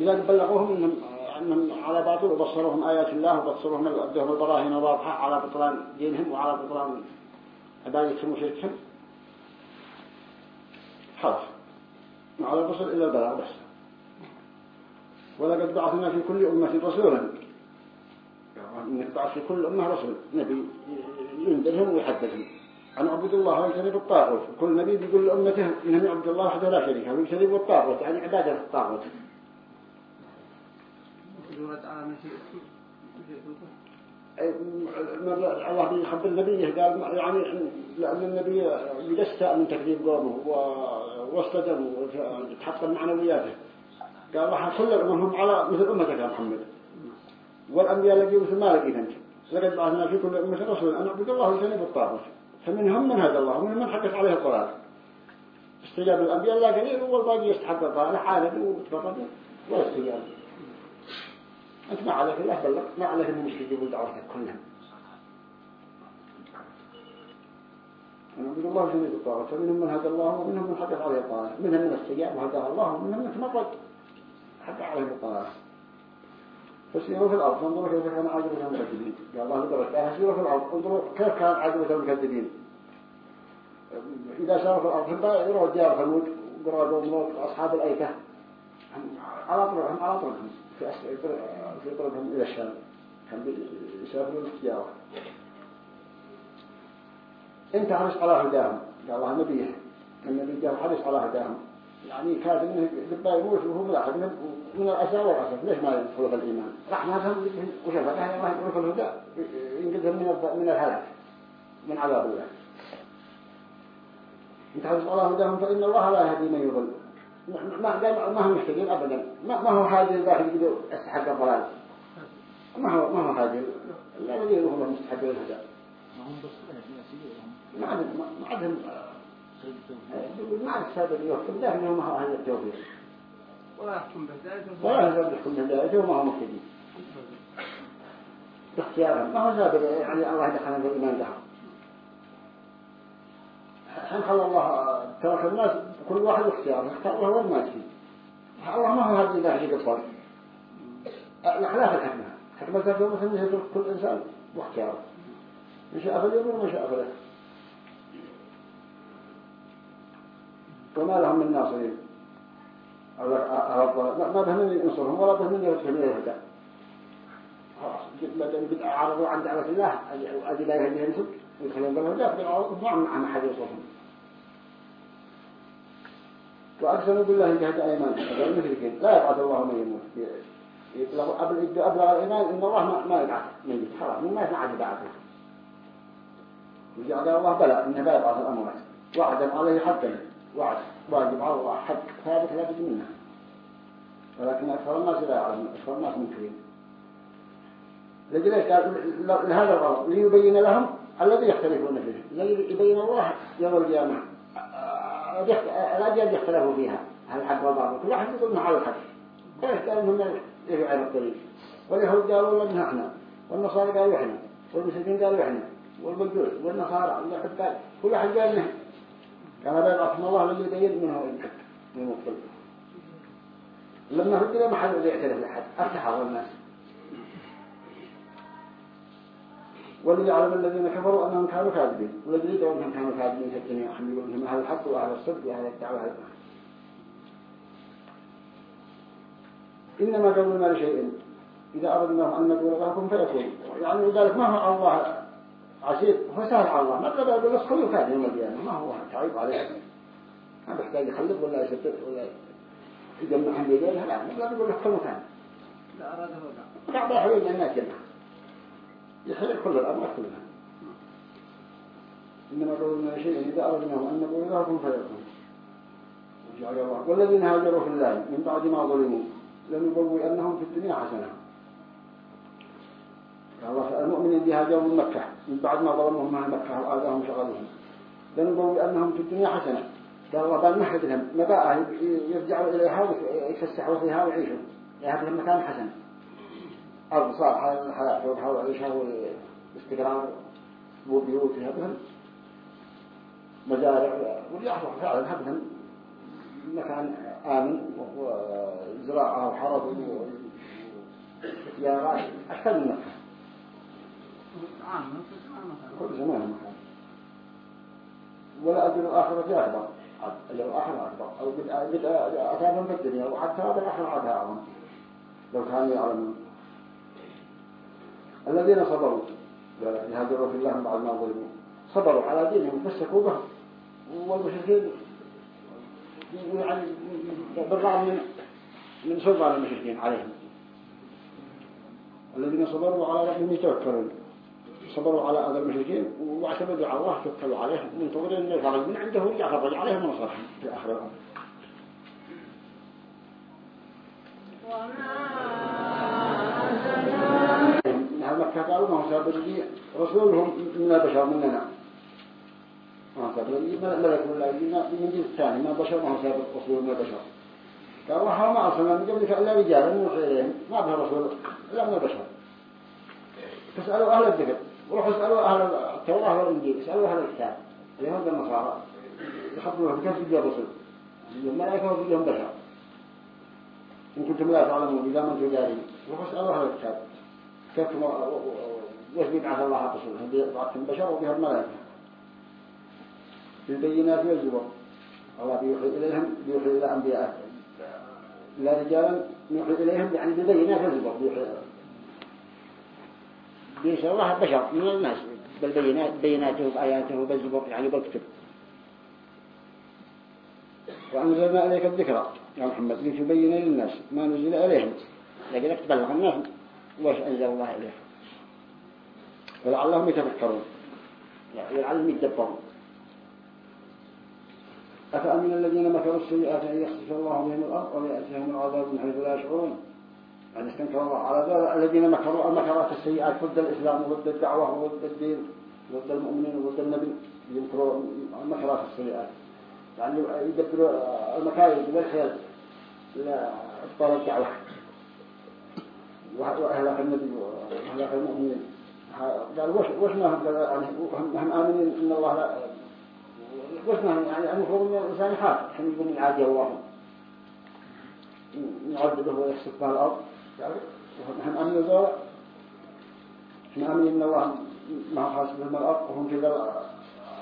إذا بلغوهم إنهم, إنهم على باطل وبصروهم آيات الله وبصروهم أدوهم البراهين الواضحة على بطلان دينهم وعلى بطلان عبادتهم وشركهم خلاص. ما على الرسل إلا البلاغ بس. ولقد بعثنا في كل أمة رسولا. إنك بعث في كل أمة رسول. نبي ينذرهم ويحدثهم أن اعبدوا الله ويجتنبوا الطاغوت كل نبي بيقول لأمته إنهم يعبدوا الله وحده لا شريك له ويجتنبوا الطاغوت يعني عبادة الطاغوت الله بيخبر النبي قال يعني لأن النبي يجسى من تكذيب قومه واصطدموا وتحطم معنوياته قال الله كل الأمم على مثل أمتك يا محمد. والأنبياء لقيوا مثل ما لقيت أنت. لقد بعثنا في كل أمة رسول أن اعبدوا الله ويجتنبوا الطاغوت فمنهم من هدى الله ومنهم من حقت عليه الضلال استجاب الأنبياء الله قليل والباقي يستحق الضلال عالم وتفرد ولا استجاب أنت ما عليك الله بلغ ما عليك من يستجيبوا دعوتك كلهم. ونعبد الله جميع الطاغوت فمنهم من هدى الله ومنهم من حقت عليه الضلال منهم من استجاب وهداه الله ومنهم من تمرد. حق عليه الضلال فسيروا في الأرض. فانظروا كيف كان عاقبة المكذبين قال الله لدرجة. قال سيروا في الأرض. انظروا كيف كان عاقبة المكذبين إذا ساروا في الأرض فبا يرووا ديار ثمود قرابوا ملوك أصحاب الأيكة. على طرقهم على طرقهم في في طرقهم إلى الشام. كان يسافرون التجارة انت حرص على هداهم. قال الله نبيه. النبي قال حرص على هداهم. يعني كاد انه دبا يموت وهو ملاحظ من من الأسى والأسف ليش ما يدخلوا في الإيمان؟ رحمتهم وشفتها الله يدخلوا في الهدى. ينقذهم من من الهلاك من عذاب الله. انت حرص على هداهم فإن الله لا يهدي من يضل. ما قال ما هم محتاجين أبدا. ما ما هو هذه الواحد يقدر يستحق الضلال. ما هو ما هو هذه الذي هو مستحق الهدى. ما هم بس ما عندهم ما عندهم ما عاد سابق يحكم لكنه ما هو هذا التوفيق. ولا يحكم بهدايته ولا يحكم بهدايته وما هو مهتدي باختيارهم. ما هو سابق يعني الله دخلنا في الإيمان لهم حين خلى الله ترك الناس؟ كل واحد اختياره يختار الله وين ما تفيد الله ما هو هذا ذاك يقصر خلاف الحكمة. حكمة مثلا يترك كل إنسان واختياره مش أفل يقول ومش أفل وما لهم من ناصرين. ما بهم ينصرهم ولا بهم يردهم إلى الهدى قد أعرضوا عن دعوة الله أدي لا يهديهم سب يدخلون بالهدى ما عن أحد يصرهم. وأقسموا بالله جهد أيمان هذا المشركين. لا يبعث الله من يموت. يبلغ أبلغ الإيمان إن الله ما يبعث. من يموت حرام من ما يسمع يبعثه وجعل الله بلى إنه لا يبعث الأموات وعدا عليه وعد واجب على الله حق ثابت لا بد منه ولكن أكثر الناس لا يعلمون أكثر الناس منكرين لجلس قال لهذا الغرض ليبين لهم الذي يختلفون فيه. ليبين الله يوم القيامة. الأجيال يختلفوا فيها. هل الحق والباطل كل واحد يقول على الحق. كيف قالوا هم يفعلوا الطريق. واليهود قالوا لنا إحنا والنصارى قالوا إحنا. والمسلمين قالوا إحنا. والمجوس والنصارى قال كل واحد قال بين رحمه الله الذي يبين منه من المطلق لما رجل ما حد يعترف لحد. أفتحوا الناس. والذي يعلم الذين كفروا أنهم كانوا كاذبين. يدعوا أنهم كانوا كاذبين الدنيا يحملون أنهم أهل الحق وأهل الصدق وأهل الدعوة إنما قولنا لشيء إذا أردنا أن نقول لكم فيكون. يعني ذلك ما هو الله. عسير هو سهل على الله. ما تقدر يقول لك خلوا كان يوم القيامة. ما هو تعيب عليه. ما بيحتاج يخلف ولا يشتت ولا يجمع عن يديه لا ما تقدر يقول لك خلوا كان. لا أراده لا لا بيحوي الناس جمع يحل كل الأمر كلها إنما قولنا شيء إذا أردنا أن نقول لكم فيكون. وجعل الله. والذين هاجروا في الله من بعد ما ظلموا لنبوي أنهم في الدنيا حسنة. الله المؤمنين اللي هاجروا من مكة من بعد ما ظلمهم مع مكة وآذاهم شغلهم لنبوي أنهم في الدنيا حسنة قال الله بل نحد لهم مباء يرجعوا إليها ويفسحوا فيها ويعيشوا يهب لهم مكان حسن أرض صالحة الحياة وحاول وعيشها واستقرار وبيوتها بهم مزارع واليحفظ فعلا هبهم مكان آمن وزراعة وحرب وتجارات أحسن من مكة عام نصف عام كل زمان مكان ولا أجل الآخرة أكبر. أجل الآخرة أكبر. أو قد في الدنيا. وحتى هذا الآخرة عذابهم لو كانوا يعلمون الذين صبروا. يهاجروا في الله بعد ما ظلموا. صبروا على دينهم. فسكوا به والمشركين يعني بالرغم من من سلطان المشركين عليهم. الذين صبروا على ربهم يتوكلون. صبروا على أذى المشركين واعتمدوا على الله توكلوا عليه منتظرين أن يفرج من عنده يفرج عليهم ونصرهم في آخر الأمر. أهل مكة قالوا ما هو سابق لي رسولهم من البشر مننا. ما هو سابق لي ملك يجينا من جنس ثاني ما بشر ما هو سابق رسول من البشر. قال الله ما أرسلنا من قبلك إلا نوحي إليهم ما به رسول إلا من البشر. فاسألوا أهل الذكر. وروحوا اسألوا أهل التوراة والإنجيل اسألوا أهل الكتاب. اليهود والنصارى يخبروهم كيف يجي الرسل الملائكة وفيهم بشر. إن كنتم لا تعلمون إذا من تجاري روحوا اسألوا أهل الكتاب. كيف وش بيبعث الله الرسول هم بيبعثهم بشر وبهم ملائكة؟ بالبينات والزبر الله بيوحي إليهم بيوحي إلى أنبياء لا رجالا نوحي إليهم يعني بالبينات والزبر بيسر الله بشر من الناس. بالبينات بيناته بآياته بالزبر يعني بالكتب وأنزلنا إليك الذكرى. يا محمد لتبين للناس ما نزل إليهم لكنك تبلغ الناس وش أنزل الله إليهم؟ ولعلهم يتفكرون. يعني لعلهم يتدبرون. أفأمن الذين مكروا السيئات أن يخسف الله بهم الأرض ويأتيهم العذاب من حيث لا يشعرون؟ يعني استنكر الله على ذلك. الذين مكروا المكرات السيئات ضد الإسلام وضد الدعوة وضد الدين وضد المؤمنين وضد النبي ينكروا المكرات السيئات. يعني يدبروا المكايد والخير لإبطال الدعوة. وأهلاك النبي وأهلاك المؤمنين. قال وش وش ما هم يعني هم آمنين إن الله لا وش ما هم؟ يعني المفروض إن الإنسان يخاف. حين يقول من عادي الله؟ نعذبه ويخسف به الأرض؟ هم هم آمنين إن الله ما خاص بهم الأرض وهم في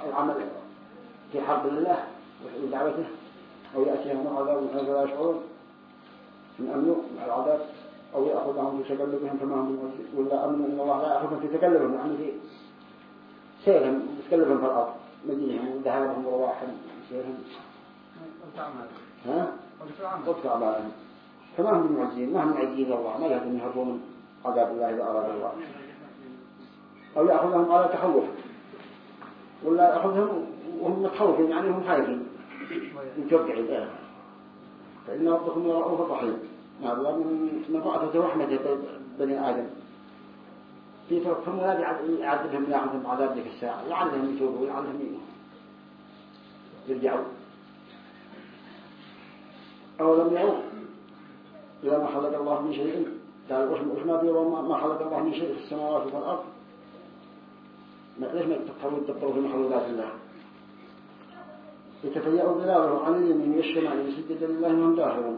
العمل. في حرب الله ودعوته أو يأتيهم العذاب من حيث لا يشعرون. من أمنوا مع العذاب أو يأخذهم في تقلبهم فما هم ولا أمن أن الله لا يأخذهم في تقلبهم يعني في سيرهم تقلبهم في الأرض. مجيهم وذهابهم ورواحهم سيرهم. ها؟ قلت أعمالهم. فما هم بمعجزين ما هم معجزين الله ما يهدون يهربوا من عذاب الله إذا أراد الله. أو يأخذهم على تخوف ولا يأخذهم وهم متخوفين يعني هم خايفين. متوقعين. فإن ربكم رؤوف رحيم. الله من رأفة رحمة بني آدم. في تركهم لا يعذبهم يأخذهم عذاب ذيك الساعة. لعلهم يتوبوا لعلهم يرجعوا أولم يعوا إلى ما خلق الله من شيء قال وش ما بيروا ما خلق الله من شيء في السماوات والأرض؟ ما ليش ما يتفكرون يتفكروا في مخلوقات الله؟ يتفيأ ظلاله عن اليمين والشمال يسجد لله من داخل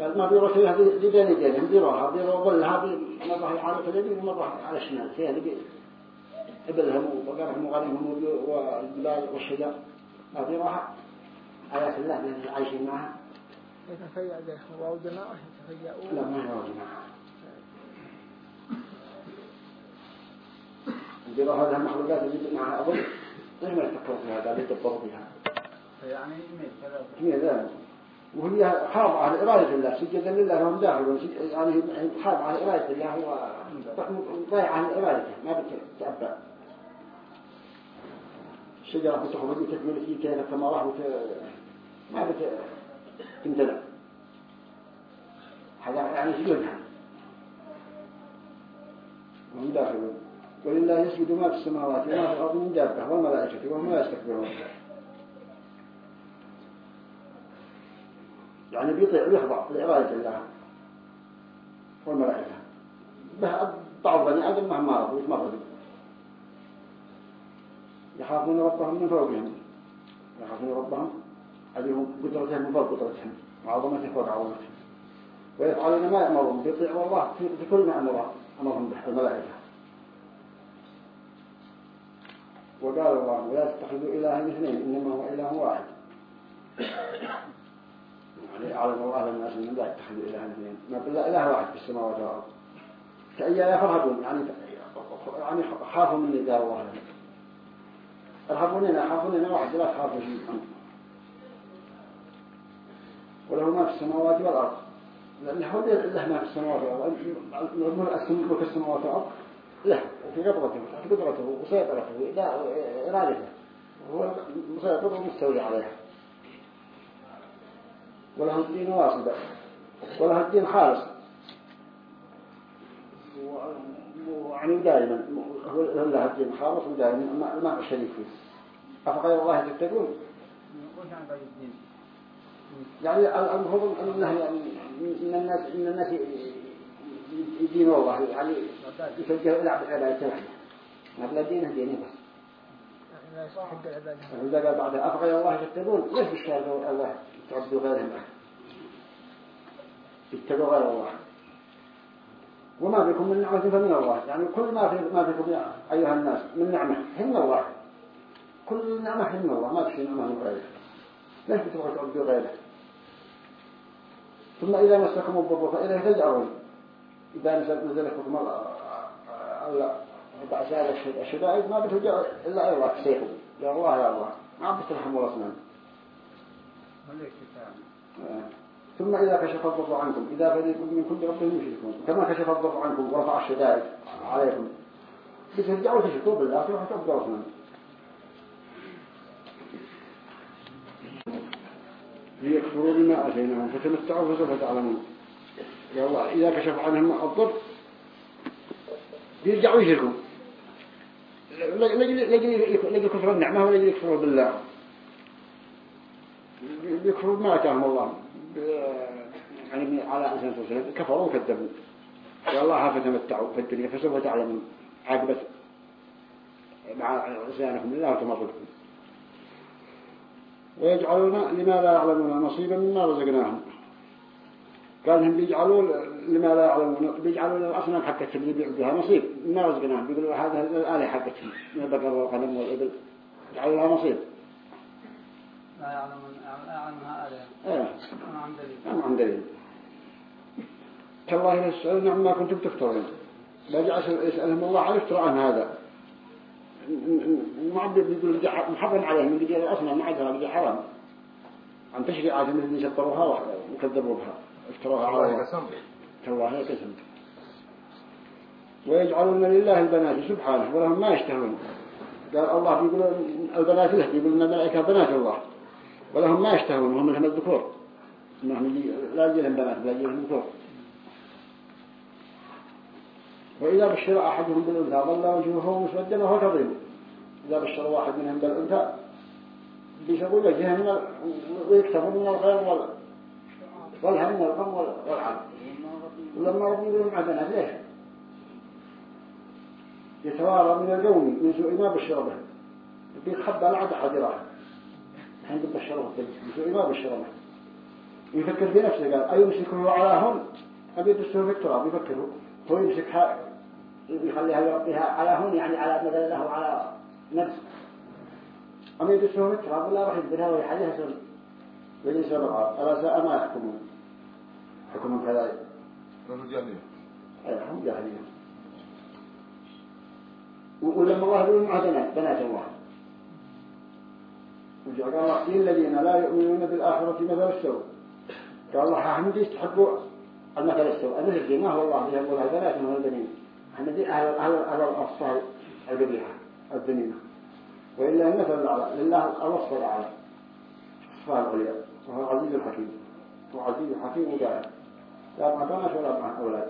قال ما بيروح فيها دي بين يديهم بيروح بيروح ظلها مرة على اليمين ومرة على الشمال. فيها دي إبلهم وبقرهم وغنمهم والجبال والشجر. ما بيروح آيات الله الذي عايشين معها. يتفيأ ذلك واو جماعة يتفيأون لا ما واو جماعة بيروح هذه المخلوقات اللي معها أظن ليش ما يفكروا في هذا؟ يدبروا فيها. يعني هي ذلك وهي خاضعة على إرادة الله سجدا لله وهم داخل يعني خاضعة على إرادة الله وضيعة عن إرادته ما بتتأبع الشجرة بتخرج وتكمل في كيف الثمرة وت... ما بتمتلع هذا يعني سجودها وهم داخلون ولله يسجد ما في السماوات وما في الأرض من دابة والملائكة وهم لا يستكبرون. يعني بيطيع ويخضع لإرادة الله. والملائكة. بعض بني آدم مهما رضوا يتمردوا يخافون ربهم من فوقهم. يخافون ربهم عليهم قدرتهم فوق قدرتهم وعظمتهم فوق عظمتهم. ويفعلون ما يأمرون بيطيعوا الله في كل ما أمرهم أمرهم به الملائكة. وقال الله لا تتخذوا إلها اثنين إنما هو إله واحد. يعني أعلم الله الناس من لا يتخذوا إله اثنين. ما بالله إله واحد في السماوات والأرض. كأي يفرهبون يعني يعني خافوا من قال الله. لهم ارهبوننا خافوننا واحد لا تخافوا شيء وله ما في السماوات والأرض. هو له ما في السماوات والأرض. ملك السماوات والأرض. له في قدرته في قدرته وسيطرته لا إرادته. هو مسيطر ومستولي عليها. وله الدين واصبا. وله الدين خالص. ويعني دائما. هو له الدين خالص ودائما. ما شريك فيه. أفغير الله تتقون يعني المفروض أن يعني إن الناس إن الناس يدينوا الله يعني يتوجهوا إلى عبادة واحدة ما بلا دينه دينه بس. إذا قال بعدها أفغير الله تتقون ليش بيشتغلوا الله؟ تعبدوا غيرهم اتبعوا غير الله. وما بكم من نعمة فمن الله. يعني كل ما في ما بكم أيها الناس من نعمة هم الله. كل نعمة هم الله. ما تشي نعمة من غيره. ليش بتبغوا تعبدوا غيره؟ ثم إذا مسكم الضر فإليه تجعلون. إذا نزل نزل حكم الله بأسال الشدائد ما بترجع إلا الله تسيحوا يا الله يا الله. ما بترحموا الأصنام ثم إذا كشف الضر عنكم إذا فريق منكم بربهم يشركون. كما كشف الضر عنكم ورفع الشدائد عليكم. بترجعوا تشركوا بالله تروحوا تبقوا أصنام ليكفروا بما أتيناهم فتمتعوا فسوف تعلمون. يا الله إذا كشف عنهم الضر يرجعوا يشركوا لجل كفر النعمة ولا يكفروا بالله يكفروا بما أتاهم الله. يعني على أنسان وسلم كفروا وكذبوا. يا الله فتمتعوا في الدنيا فسوف تعلمون. عاقبة مع عصيانكم لله وتمردكم ويجعلون لما لا يعلمون نصيبا مما رزقناهم. قال هم بيجعلون لما لا يعلمون بيجعلون الأصنام حقتهم اللي بيعبدوها نصيب مما رزقناهم. بيقولوا هذا الآلة حقتهم من البقر والغنم والإبل. يجعلوا لها نصيب. لا يعلمون آلهة. إيه. أنا عن دليل؟ عن دليل. تالله يسألون عما كنتم تفترون. بجع يسألهم الله عن افتراء هذا. المعبد يقول محرم عليهم من قدير الأصنام ما عندها بجي حرام. عن تشريعات الذين شطروها وكذبوا بها افتروها على الله. تالله قسم ويجعلون لله البنات سبحانه ولهم ما يشتهون. قال الله بيقول البنات له بيقول إن الملائكة بنات الله. ولهم ما يشتهون وهم لهم الذكور. لا يجي لهم بنات لا يجي لهم ذكور. وإذا بشر أحدهم بالأنثى ظل وجهه مسودا وهو كظيم. إذا بشر واحد منهم بالأنثى بيشغل وجهه من ويكتفوا من الغير وال... والهم والغم والعم ولما ربي مع بنات ليش؟ يتوارى من القوم من سوء ما بشر به. بيتخبى لعد حجراه الحين بشره من سوء ما بشر به. يفكر في نفسه قال أيمسكه على هم؟ أبي يدسه في التراب يفكره هو. يمسك يخليها يربيها على هون يعني على مثلا له على نفسه أم يدسه في التراب ولا راح يدبرها ويحليها سن ويجلس الرعاب ألا ساء ما يحكمون. حكم كذلك رجل أي هم جاهلين ولما الله يقول مع بنات بنات الله. وجعل الله في الذين لا يؤمنون بالآخرة مثل السوء قال الله حمد يستحقوا المثل السوء المثل ما هو الله يقول البنات من البنين. حمد أهل أهل أهل الأصفار القبيحة البنين وإلا المثل الأعلى لله الوصف الأعلى الصفار العليا وهو العزيز الحكيم. هو عزيز حكيم وجاهل لا مع بنات ولا مع أولاد.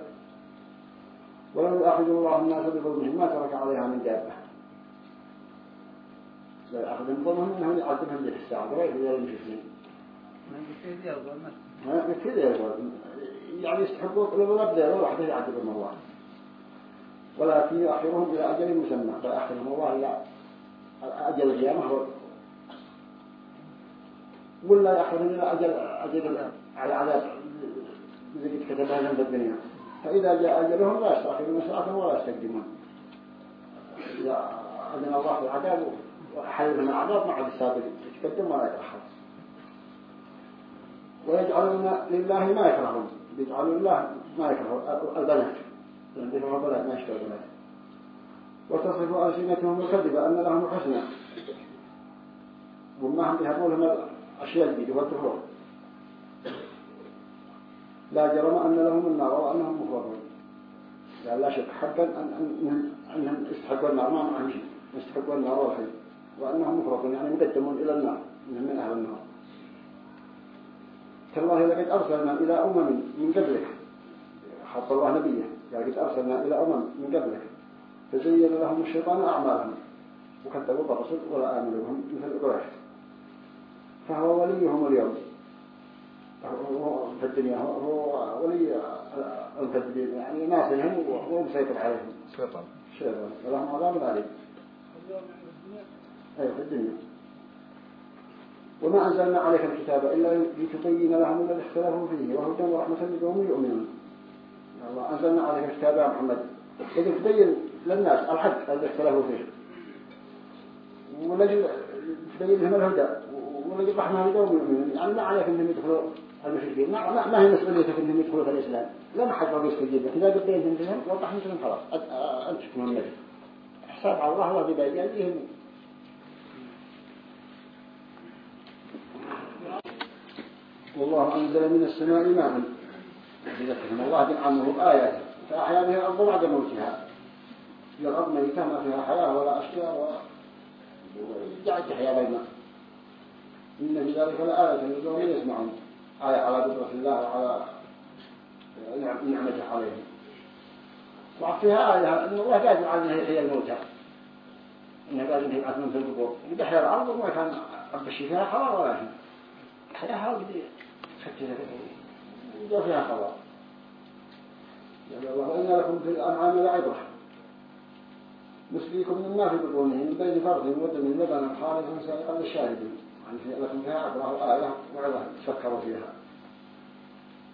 ولو يأخذ الله الناس بظلمهم ما ترك عليها من دابة. لا يأخذ من ظلمهم إنهم يعذبهم بالحساب ولا يرضى ما كذا يعني يستحقوا لا بدأ لو واحد يعذبهم الله. ولكن يؤخرهم إلى أجل مسمى. فيأخرهم الله إلى أجل القيامة. ولا يأخرهم إلى أجل أجل على عذاب. زي كتبها لهم في الدنيا. فإذا جاء أجلهم لا يستأخرون ساعة ولا يستقدمون. إذا أذن الله في العذاب وحل من العذاب ما عاد السابق يتقدم ولا يتأخر. ويجعلون لله ما يكرهون. يجعلون الله ما يكرهون. البنات البنات ما يشتروا البنات وتصف ألسنتهم الكذبة أن لهم الحسنى. وما هم الأشياء الجديدة والدخول لا جرم أن لهم النار وأنهم مفرطون قال لا شك حقا أن أنهم يستحقوا النار ما معهم شيء يستحقوا النار والحي وأنهم مفرطون يعني مقدمون إلى النار من أهل النار. تالله لقد أرسلنا إلى أمم من قبلك. حط الله نبيه. قال قد أرسلنا إلى أمم من قبلك. فزين لهم الشيطان أعمالهم. وكذبوا بالرسل ولا آمنوا بهم مثل قريش. فهو وليهم اليوم. هو في الدنيا هو ولي المكذبين يعني ناصرهم ومسيطر عليهم. شيطان. شيطان. ولهم عذاب عليم أي في الدنيا. وما أنزلنا عليك الكتاب إلا لتبين لهم الذي اختلفوا فيه. وهدى ورحمة لقوم يؤمنون. الله. أنزلنا عليك الكتاب يا محمد. الذي تبين للناس الحق الذي اختلفوا فيه. ولجل تبين لهم الهدى. ولجل رحمة لقوم يؤمنون يعني ما عليك أنهم يدخلوا المشركين. ما, ما, هي مسؤوليتك إنهم يدخلوا في الإسلام؟ لا ما حد رضي يستجيب لك. إذا قد بينتم لهم وضح أنتم خلاص انت تكون النبي حساب على الله الله بيجازيهم والله أنزل من السماء ماء. يذكرهم الله بنعمه بآياته فأحيا به الأرض بعد موتها. هي الأرض ميتة ما فيها حياة ولا أشجار وجعل تحيا بالماء إن في ذلك لآية لقوم يسمعون. آية على قدرة الله وعلى نعمته عليهم. وفيها آية أن الله قادر على هي الموتى. إنه قادر يبعث من في القبور. يدحيا الأرض وما كان رب فيها حرار ولا شيء ودي فتنة وجاء فيها خبر. الله إن لكم في الأنعام لعبرة. نسقيكم مما في بطونه من بين فرض ودم لبنا خالصا سائقا للشاربين يعني لكم فيها عبرة وآية وعظة تفكروا فيها.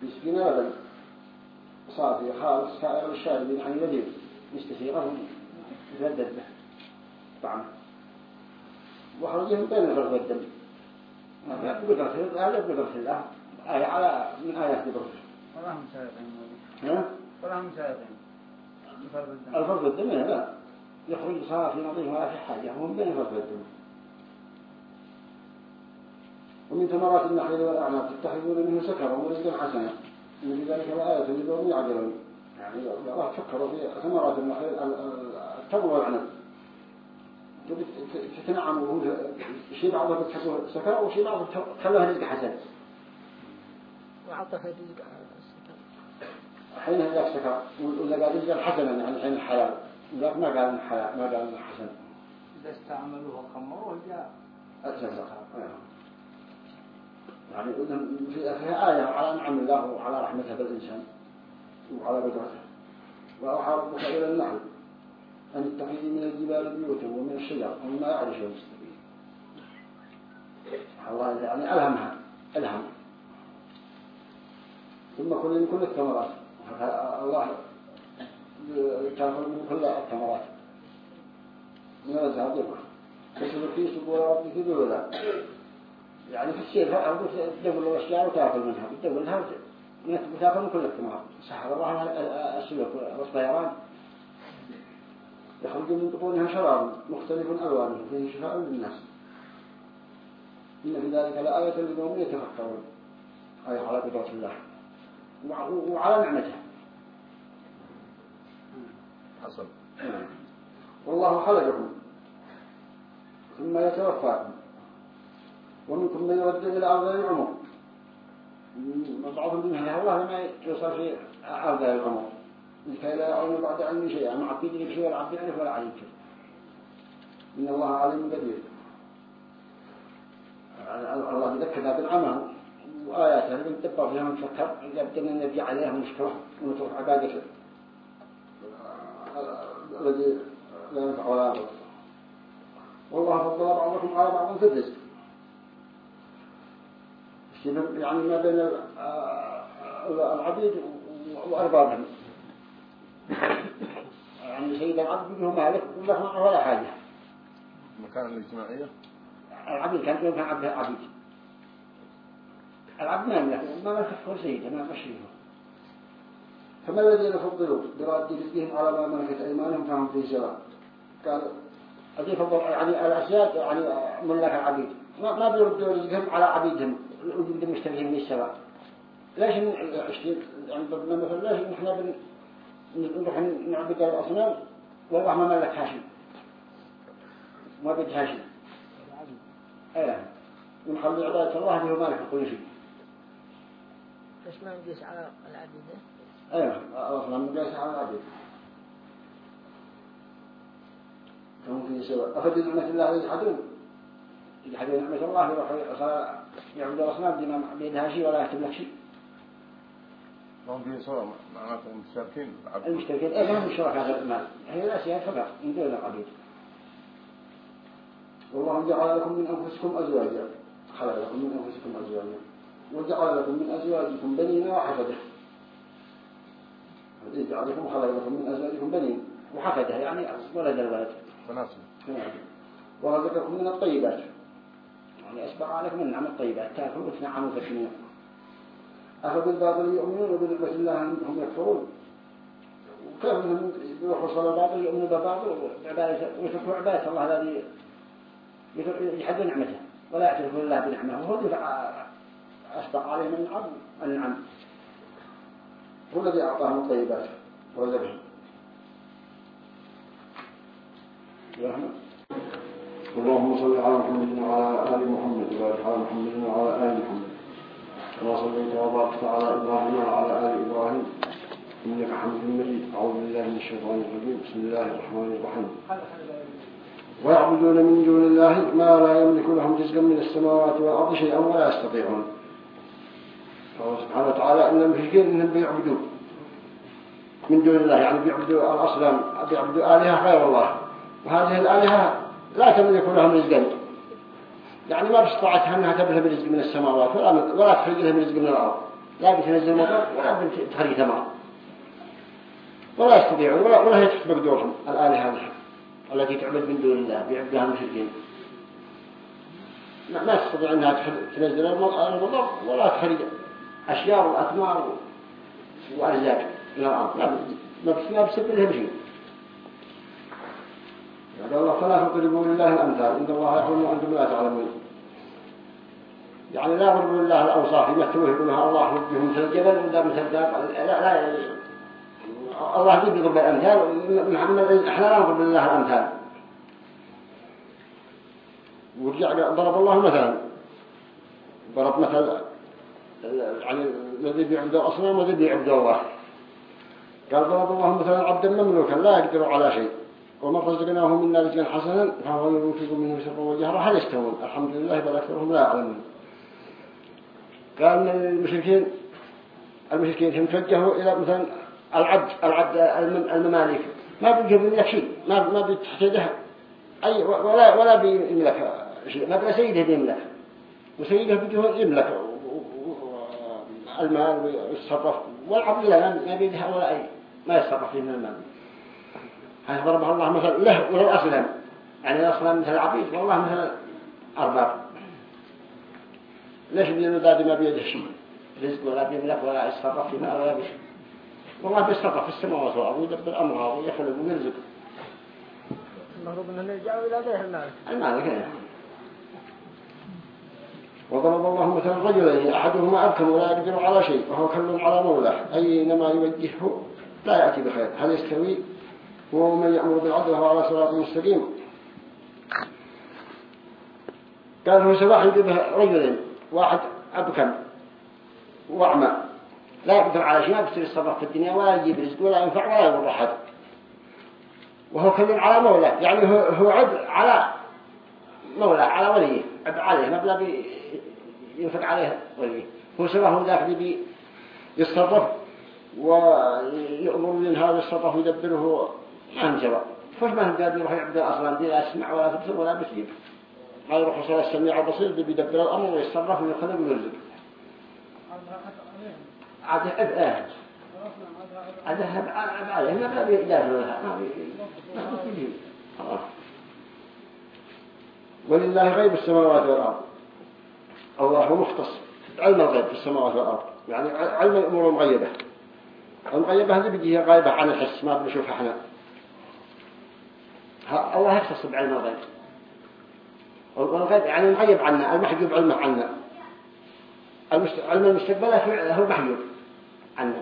يسقينا لبن. صافي خالص سائق للشاربين عن لذيذ يستسيغه يتردد به. طعمه وخرجه من بين الفرض والدم. هذا بقدرة الله آية على من آيات قدرته ولا هم سائقين ها؟ ولا هم سائقين الفرد الدم. لا. يخرج صافي نظيف ولا في حاجة هو من بين الفرد الدم. ومن ثمرات النخل والأعناب تتخذون منه سكرا ورزقا حسنا. في ذلك الآية لقوم يعقلون. يعني الله تفكروا في ثمرات النخل التمر والعنب. تتنعموا وهم شيء بعضها بتحبوا سكر وشيء بعضها تخلوها رزق حسن وعطف السكر حين هذاك سكر ولا قال رزقا حسنا يعني حين الحلال ذاك ما قال حلال ما قال حسن إذا استعملوها خمروه جاء أساسا يعني فيها آية على نعم الله وعلى رحمته بالإنسان وعلى قدرته. وأوحى ربك إلى النحل. أن اتخذي من الجبال بيوتا ومن الشجر ومما يعرشون الله يعني ألهمها ألهم. ثم كل من كل الثمرات. الله كافر من كل الثمرات. من الزهد يبقى تسلك في سبول ربك ذولا يعني في السير تدبر الأشجار وتأكل منها. تدبر منها وتأكل من كل الثمرات. سحر الله السلوك والطيران. يخرج من بطونها شراب مختلف ألوانه. فيه شفاء للناس. إن في ذلك لآية لقوم يتفكرون. آية على قدرة الله. وعلى نعمته حصل. والله خلقكم ثم يتوفاكم. ومنكم من يرد إلى أرض العمر. بعضهم منها. الله لما يوصل في أرض العمر. لكي لا يعلم بعد علم شيئا. ما عبد يدرك شيء ولا عبد يعرف ولا علم شيء إن الله عليم قدير. الله يذكرنا بالعمى وآياته اللي بنتبع فيها ونفكر يبدأ أن نبي عليها ونشكره ونترك عبادته الذي لا ينفع ولا يضر والله فضل بعضكم على بعض في الرزق. يعني ما بين العبيد وأربابهم. يعني سيد العبد منه مالك ولا معه ولا حاجة. المكان الاجتماعية؟ العبد كان يكون عبد عبيد. العبد ما يملك ما ملك هو سيده ما مشرفه فما الذين فضلوا؟ براد رزقهم على ما ملكت أيمانهم فهم في سواء. قال أضيف يعني الأسياد يعني ملك العبيد. ما ما بيردوا رزقهم على عبيدهم وجود مشتركين من السواء. ليش يعني مثلا ليش نحن نروح نعبد الأصنام والله ما ملك هاشم ما بد هاشم إيه. ونخلي عبادة الله به مالك كل شيء. ليش ما نقيس على العبيد. إيه الأصنام نقيس على العبيد. فهم في سواء أفد نعمة الله يجحدون يجحدون نعمة الله يروح يعبد الأصنام دي ما بيدها شيء ولا يكتب لك شيء. هم في سواء معناتهم مشتركين. العبد المشتركين. إيه ما هم شركاء المال؟ هي الأشياء فقط. من دون العبيد والله جعل لكم من أنفسكم أزواجا. خلق لكم من أنفسكم أزواجا. وجعل لكم من أزواجكم بنين وحفدة. جعل لكم خلق لكم من أزواجكم بنين وحفدة يعني ولد الولد. تناسل ورزقكم من الطيبات. يعني أسبق عليكم من نعم الطيبات تأكلوا وتنعموا في الدنيا. أفبالباطل يؤمنون وبنعمة الله هم يكفرون. وكيف انهم يروحوا صلى الباطل يؤمنوا بالباطل؟ ويتركوا عبادة الله الذي يحدوا نعمته ولا يعترفون الله بنعمة وهو دفع أصدق عليهم النعم النعم. هو الذي أعطاهم الطيبات ورزقهم اللهم صل على محمد وعلى آل محمد وبارك على محمد وعلى آل محمد. كما صليت وباركت على إبراهيم وعلى آل إبراهيم. إنك حميد مجيد. أعوذ بالله من الشيطان الرجيم. بسم الله الرحمن الرحيم. ويعبدون من دون الله ما لا يملك لهم رزقا من السماوات والأرض شيئا ولا يستطيعون. سبحانه وتعالى إن المشركين إنهم بيعبدوا من دون الله يعني بيعبدوا الأصنام بيعبدوا آلهة غير الله. وهذه الآلهة لا تملك لهم رزقا. يعني ما باستطاعتها أنها تبلغ برزق من السماوات ولا ولا تخرج لها برزق من الأرض. لا بتنزل مطر ولا بتخرج ثمار ولا يستطيعون ولا, ولا هي تحت مقدورهم الآلهة هذه التي تعبد من دون الله بيعبدها المشركين. ما تستطيع أنها تنزل المطر ولا تخرج. أشجار وأثمار وأرزاق من الأرض. ما بسبب لها بشيء قال الله فلا تضربوا لله الأمثال. إن الله يقول وأنتم لا تعلمون. يعني لا يضربوا لله الأوصاف يمثلوه يقولها الله وجه مثل الجبل ولا مثل ذاك لا لا الله يجيب يضرب الأمثال. محمد إحنا لا نضرب لله الأمثال. ورجع ضرب الله مثلا. ضرب مثل يعني الذي بيعبد الأصنام والذي بيعبد الله. قال ضرب الله مثلا عبدا مملوكا لا يقدر على شيء. ومن رزقناه منا رزقا حسنا فهو ينفق منه سرا وجهرا. هل يستوون؟ الحمد لله بل أكثرهم لا يعلمون. قال المشركين المشركين هم توجهوا إلى مثلا العبد العبد الممالك ما بيجيب من شيء ما ما بتحتاجه أي ولا ولا بيملك شيء ما بلا سيده بيملك. وسيده بده يملك. المال ويتصرف. والعبد لا ما بيده ولا أي ما يتصرف فيه من المال. هذا ضربه الله مثلا؟ له ولو أسلم يعني أصلا مثل عبيد والله مثل أرباب ليش بيقولوا ذا ما بيده شيء؟ رزق ولا بيملك ولا يتصرف في مال ولا بشيء والله بيتصرف في السماوات والأرض ويدبر أمرها ويخلق ويرزق. المفروض أنهم يرجعوا إلى ذيه المالك المالك هنا وضرب الله مثلا رجلين أحدهما أبكم ولا يقدر على شيء وهو كل على مولاه. أينما يوجهه لا يأتي بخير. هل يستوي؟ هو من يأمر بالعدل وهو على صراط مستقيم. قال هو سواح يجيب رجلين واحد أبكم وأعمى. لا يقدر على شيء ما يقدر يتصرف في الدنيا ولا يجيب رزق ولا ينفع ولا يضر أحد. وهو كل على مولاه. يعني هو عبء على مولاه على وليه عليه ما بلا ينفق عليه وليه هو سواه ذاك اللي يتصرف ويأمر هذا الصرف ويدبره ما هم سوا فش ما هم قادر يروح يعبد أصلا دي لا يسمع ولا تبصر ولا بسيط ما يروح يصير السميع البصير دي بيدبر الأمر ويتصرف ويخلق ويرزق عاد آه عاد عليه ما بيدافع لها ما خلاص ولله غيب السماوات والأرض. الله مختص. علم الغيب في السماوات والأرض. يعني علم الأمور المغيبة. المغيبة هذه بيجي هي غايبة عن الحس ما بنشوفها إحنا. الله يختص بعلم الغيب. والغيب يعني مغيب عنا المحجوب علمه عنا. علم المستقبل هو محجوب عنا.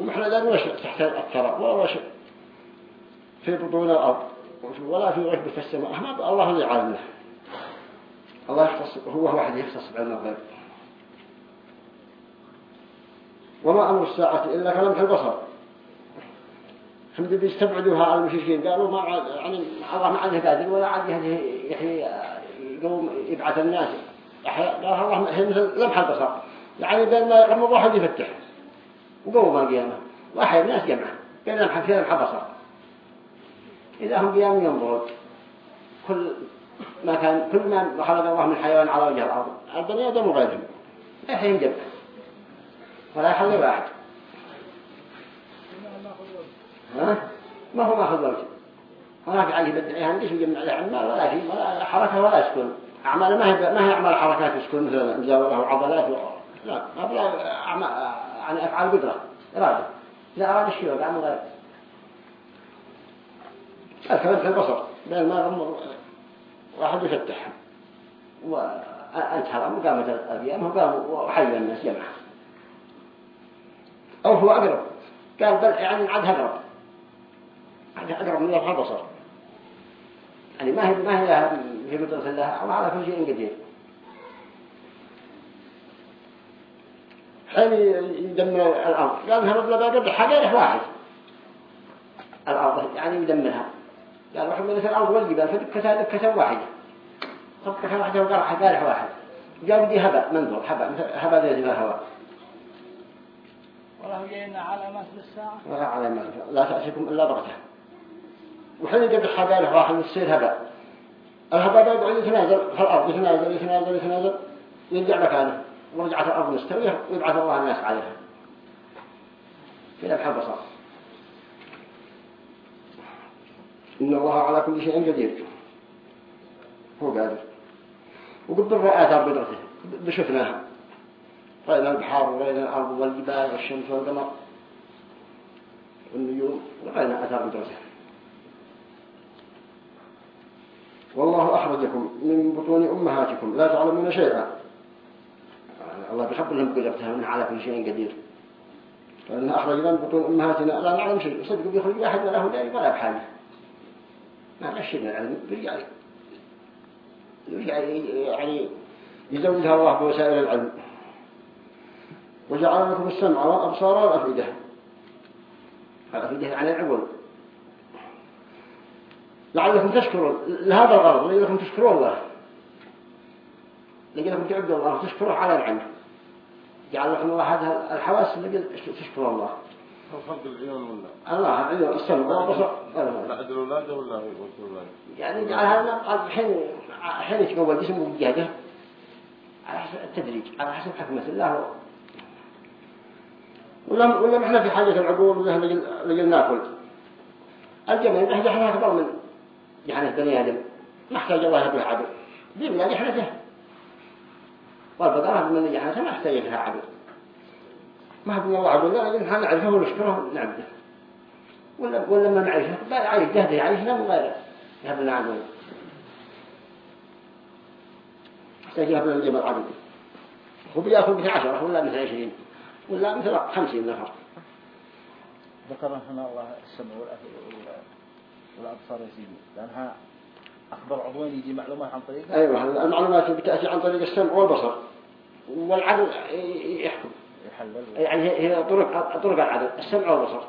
ونحن لا نوش تحت الثرى ولا وش في بطون الأرض ولا في غيب في السماء. الله اللي عالمه الله يختص هو واحد يختص بعلم الغيب. وما أمر الساعة إلا كلمح البصر. هم بيستبعدوها على المشركين. قالوا ما عاد يعني الله ما عنده قادر ولا عاد يقوم يبعث الناس. قال الله هي مثل لمح البصر. يعني بين ما واحد يفتح. وقوم القيامة وأحيا الناس جمعا بين لمح في لمح بصر إذا هم قيام ينظرون. كل ما كان كل ما خلق الله من حيوان على وجه الأرض. البني آدم وغيرهم. يحيي جمعا ولا يحل واحد ها؟ ما هو ماخذ وجه هناك عليه بدعي هندش ويجمع عليه عمال ولا شيء ولا حركة ولا سكون أعمال ما هي ما هي أعمال حركات سكون مثل مزاولة وعضلات لا ما بلا أعمال يعني أفعال قدرة إرادة. إذا أراد الشيء وقع غير الكلام في البصر. بين ما غمر واحد يفتح. وانتهى مقامة الأيام وقام وحي الناس جمعه أو هو أقرب قال بل يعني عاد أقرب عاد أقرب من الله البصر. يعني ما هي ما هي في قدرة الله أو على كل شيء قدير. حين يدمر الأرض قال هذا بلا قبل حجر واحد. الأرض يعني يدمرها. قال مثل الأرض والجبال فدكتها دكتها واحدة دكتها واحدة وقرح قارح واحد قال بدي هباء منظر هباء مثل ذي الهواء والله جاينا علامات للساعة ولا علامات. لا تأتيكم إلا بغتة. وحين قبل حجر واحد يصير هباء الهباء يقعد يتنازل في الأرض يتنازل يتنازل يتنازل. يرجع مكانه. ورجعت الأرض مستوية ويبعث الله الناس عليها. في لمح البصر إن الله على كل شيء قدير. هو قادر. وقد رأى آثار قدرته بشفناها رأينا البحار ورأينا الأرض والجبال والشمس والقمر. والنجوم. ورأينا آثار قدرته والله أخرجكم من بطون أمهاتكم. لا تعلمون شيئا. الله بيخبر لهم قدرته على كل شيء قدير. فإن أخرجنا من بطون أمهاتنا. لا نعلم شيء. صدق بيخرج ولا هو داري ولا بحاجة. ما نشرنا العلم بيرجع يعني يزودها الله بوسائل العلم. وجعل لكم السمع والأبصار والأفئدة. الأفئدة عن العقل لعلكم تشكرون. لهذا الأرض لعلكم تشكرون الله. لعلكم تعبدوا الله تشكروا على العلم. جعل لكم الله هذه الحواس اللي تشكر الله. خلق العيون ولا الله عيون السمع والبصر بعد الولادة ولا وقت الولادة يعني جعل هذا حين حين يتقوى الجسم وجهده على حسب التدريج على حسب حكمة الله. ولا ولا إحنا في حاجة العقول ولا لجل نأكل. الجميع نحن إحنا أكبر من جحنة بني آدم ما احتاج الله يبني عدل بيبنى جحنته والبقرة من جحنته ما احتاج لها عدل ما هو الله عقول لا لكن نعرفه ونشكره نعبده ولا ولا ما نعرفه يعيش جهده يعيشنا من غيره يهب لنا عقول يحتاج يهب لنا الجبل عقول هو بيأكل مثل عشرة ولا مثل عشرين. ولا مثل خمسين نفر. ذكر هنا الله السمع والأبصار يا سيدي لأنها أخبر عضوين يجي معلومات عن طريق أيوة المعلومات بتأتي عن طريق السمع والبصر. والعقل يحكم. يعني هي طرق طرق العدل السمع والبصر.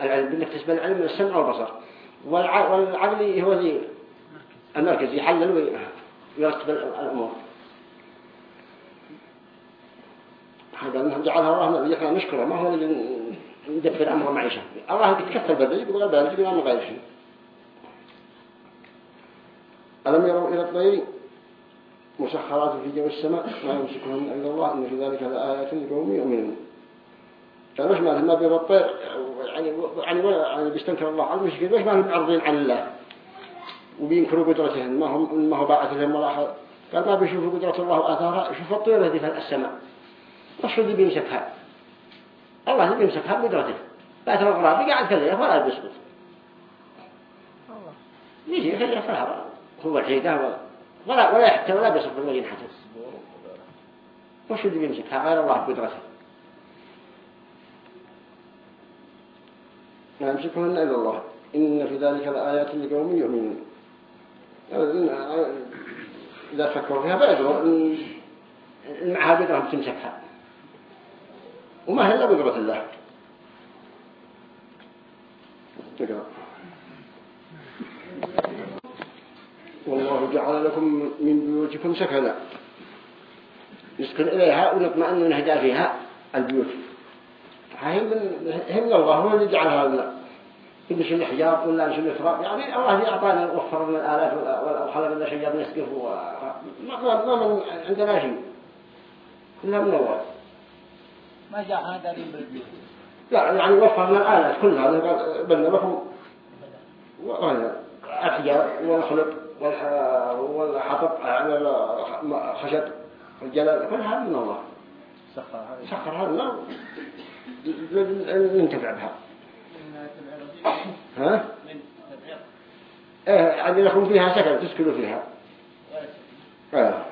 العلم بالنسبة العلم السمع والبصر. والعقل هو ذي المركز يحلل ويرتب الأمور. هذا أنه جعلها الله يحنا نشكره ما هو ندبر أمر معيشة الله يتكفل بالرزق وغير ذلك ما غير شيء. ألم يروا إلى الطير؟ مسخرات في جو السماء ما يمسكهن إلا الله إن في ذلك لآيات لقوم يؤمنون. يعني ما ما بيرطير يعني يعني يعني بيستنكر الله المشكلة ليش ما هم معرضين عن الله. وبينكروا قدرتهم ما هم ما هو باعث لهم ولا أحد. قال ما بيشوفوا قدرة الله وآثارها شوف الطير هذه في السماء. وش اللي بيمسكها؟ الله اللي بيمسكها بقدرته. بأثر الغراب قاعد كذا ولا بيسقط يجي يخليها في الهواء هو الحيدة ولا ولا يحتى ولا بيصف الوجه حتى وش اللي بيمسكها غير الله بقدرته لا يمسكهن إلا الله. إن في ذلك لآيات لقوم يؤمنون. إذا فكروا فيها إن معها قدرة تمسكها. وما هي إلا بقدرة الله. تقرأ. والله جعل لكم من بيوتكم سكنا نسكن إليها ونطمئن نهدى فيها البيوت. هم من هم الله هو اللي جعلها لنا كل شيء الحجاب ولا شيء الإفراط يعني الله أعطانا وفر من الآلات وخلق لنا شجر نسقف ما ما من عندنا شيء. إلا من الله. ما جاء هذا لي بالبيت لا يعني وفر من الآلات كلها. بلنا لكم الحجاب والخلق. والحطب على الخشب والجلال كل هذا من الله. سخر هذا سخر هذا الله ينتفع بها. ها؟ إيه يعني لكم فيها سكن تسكنوا فيها. آه.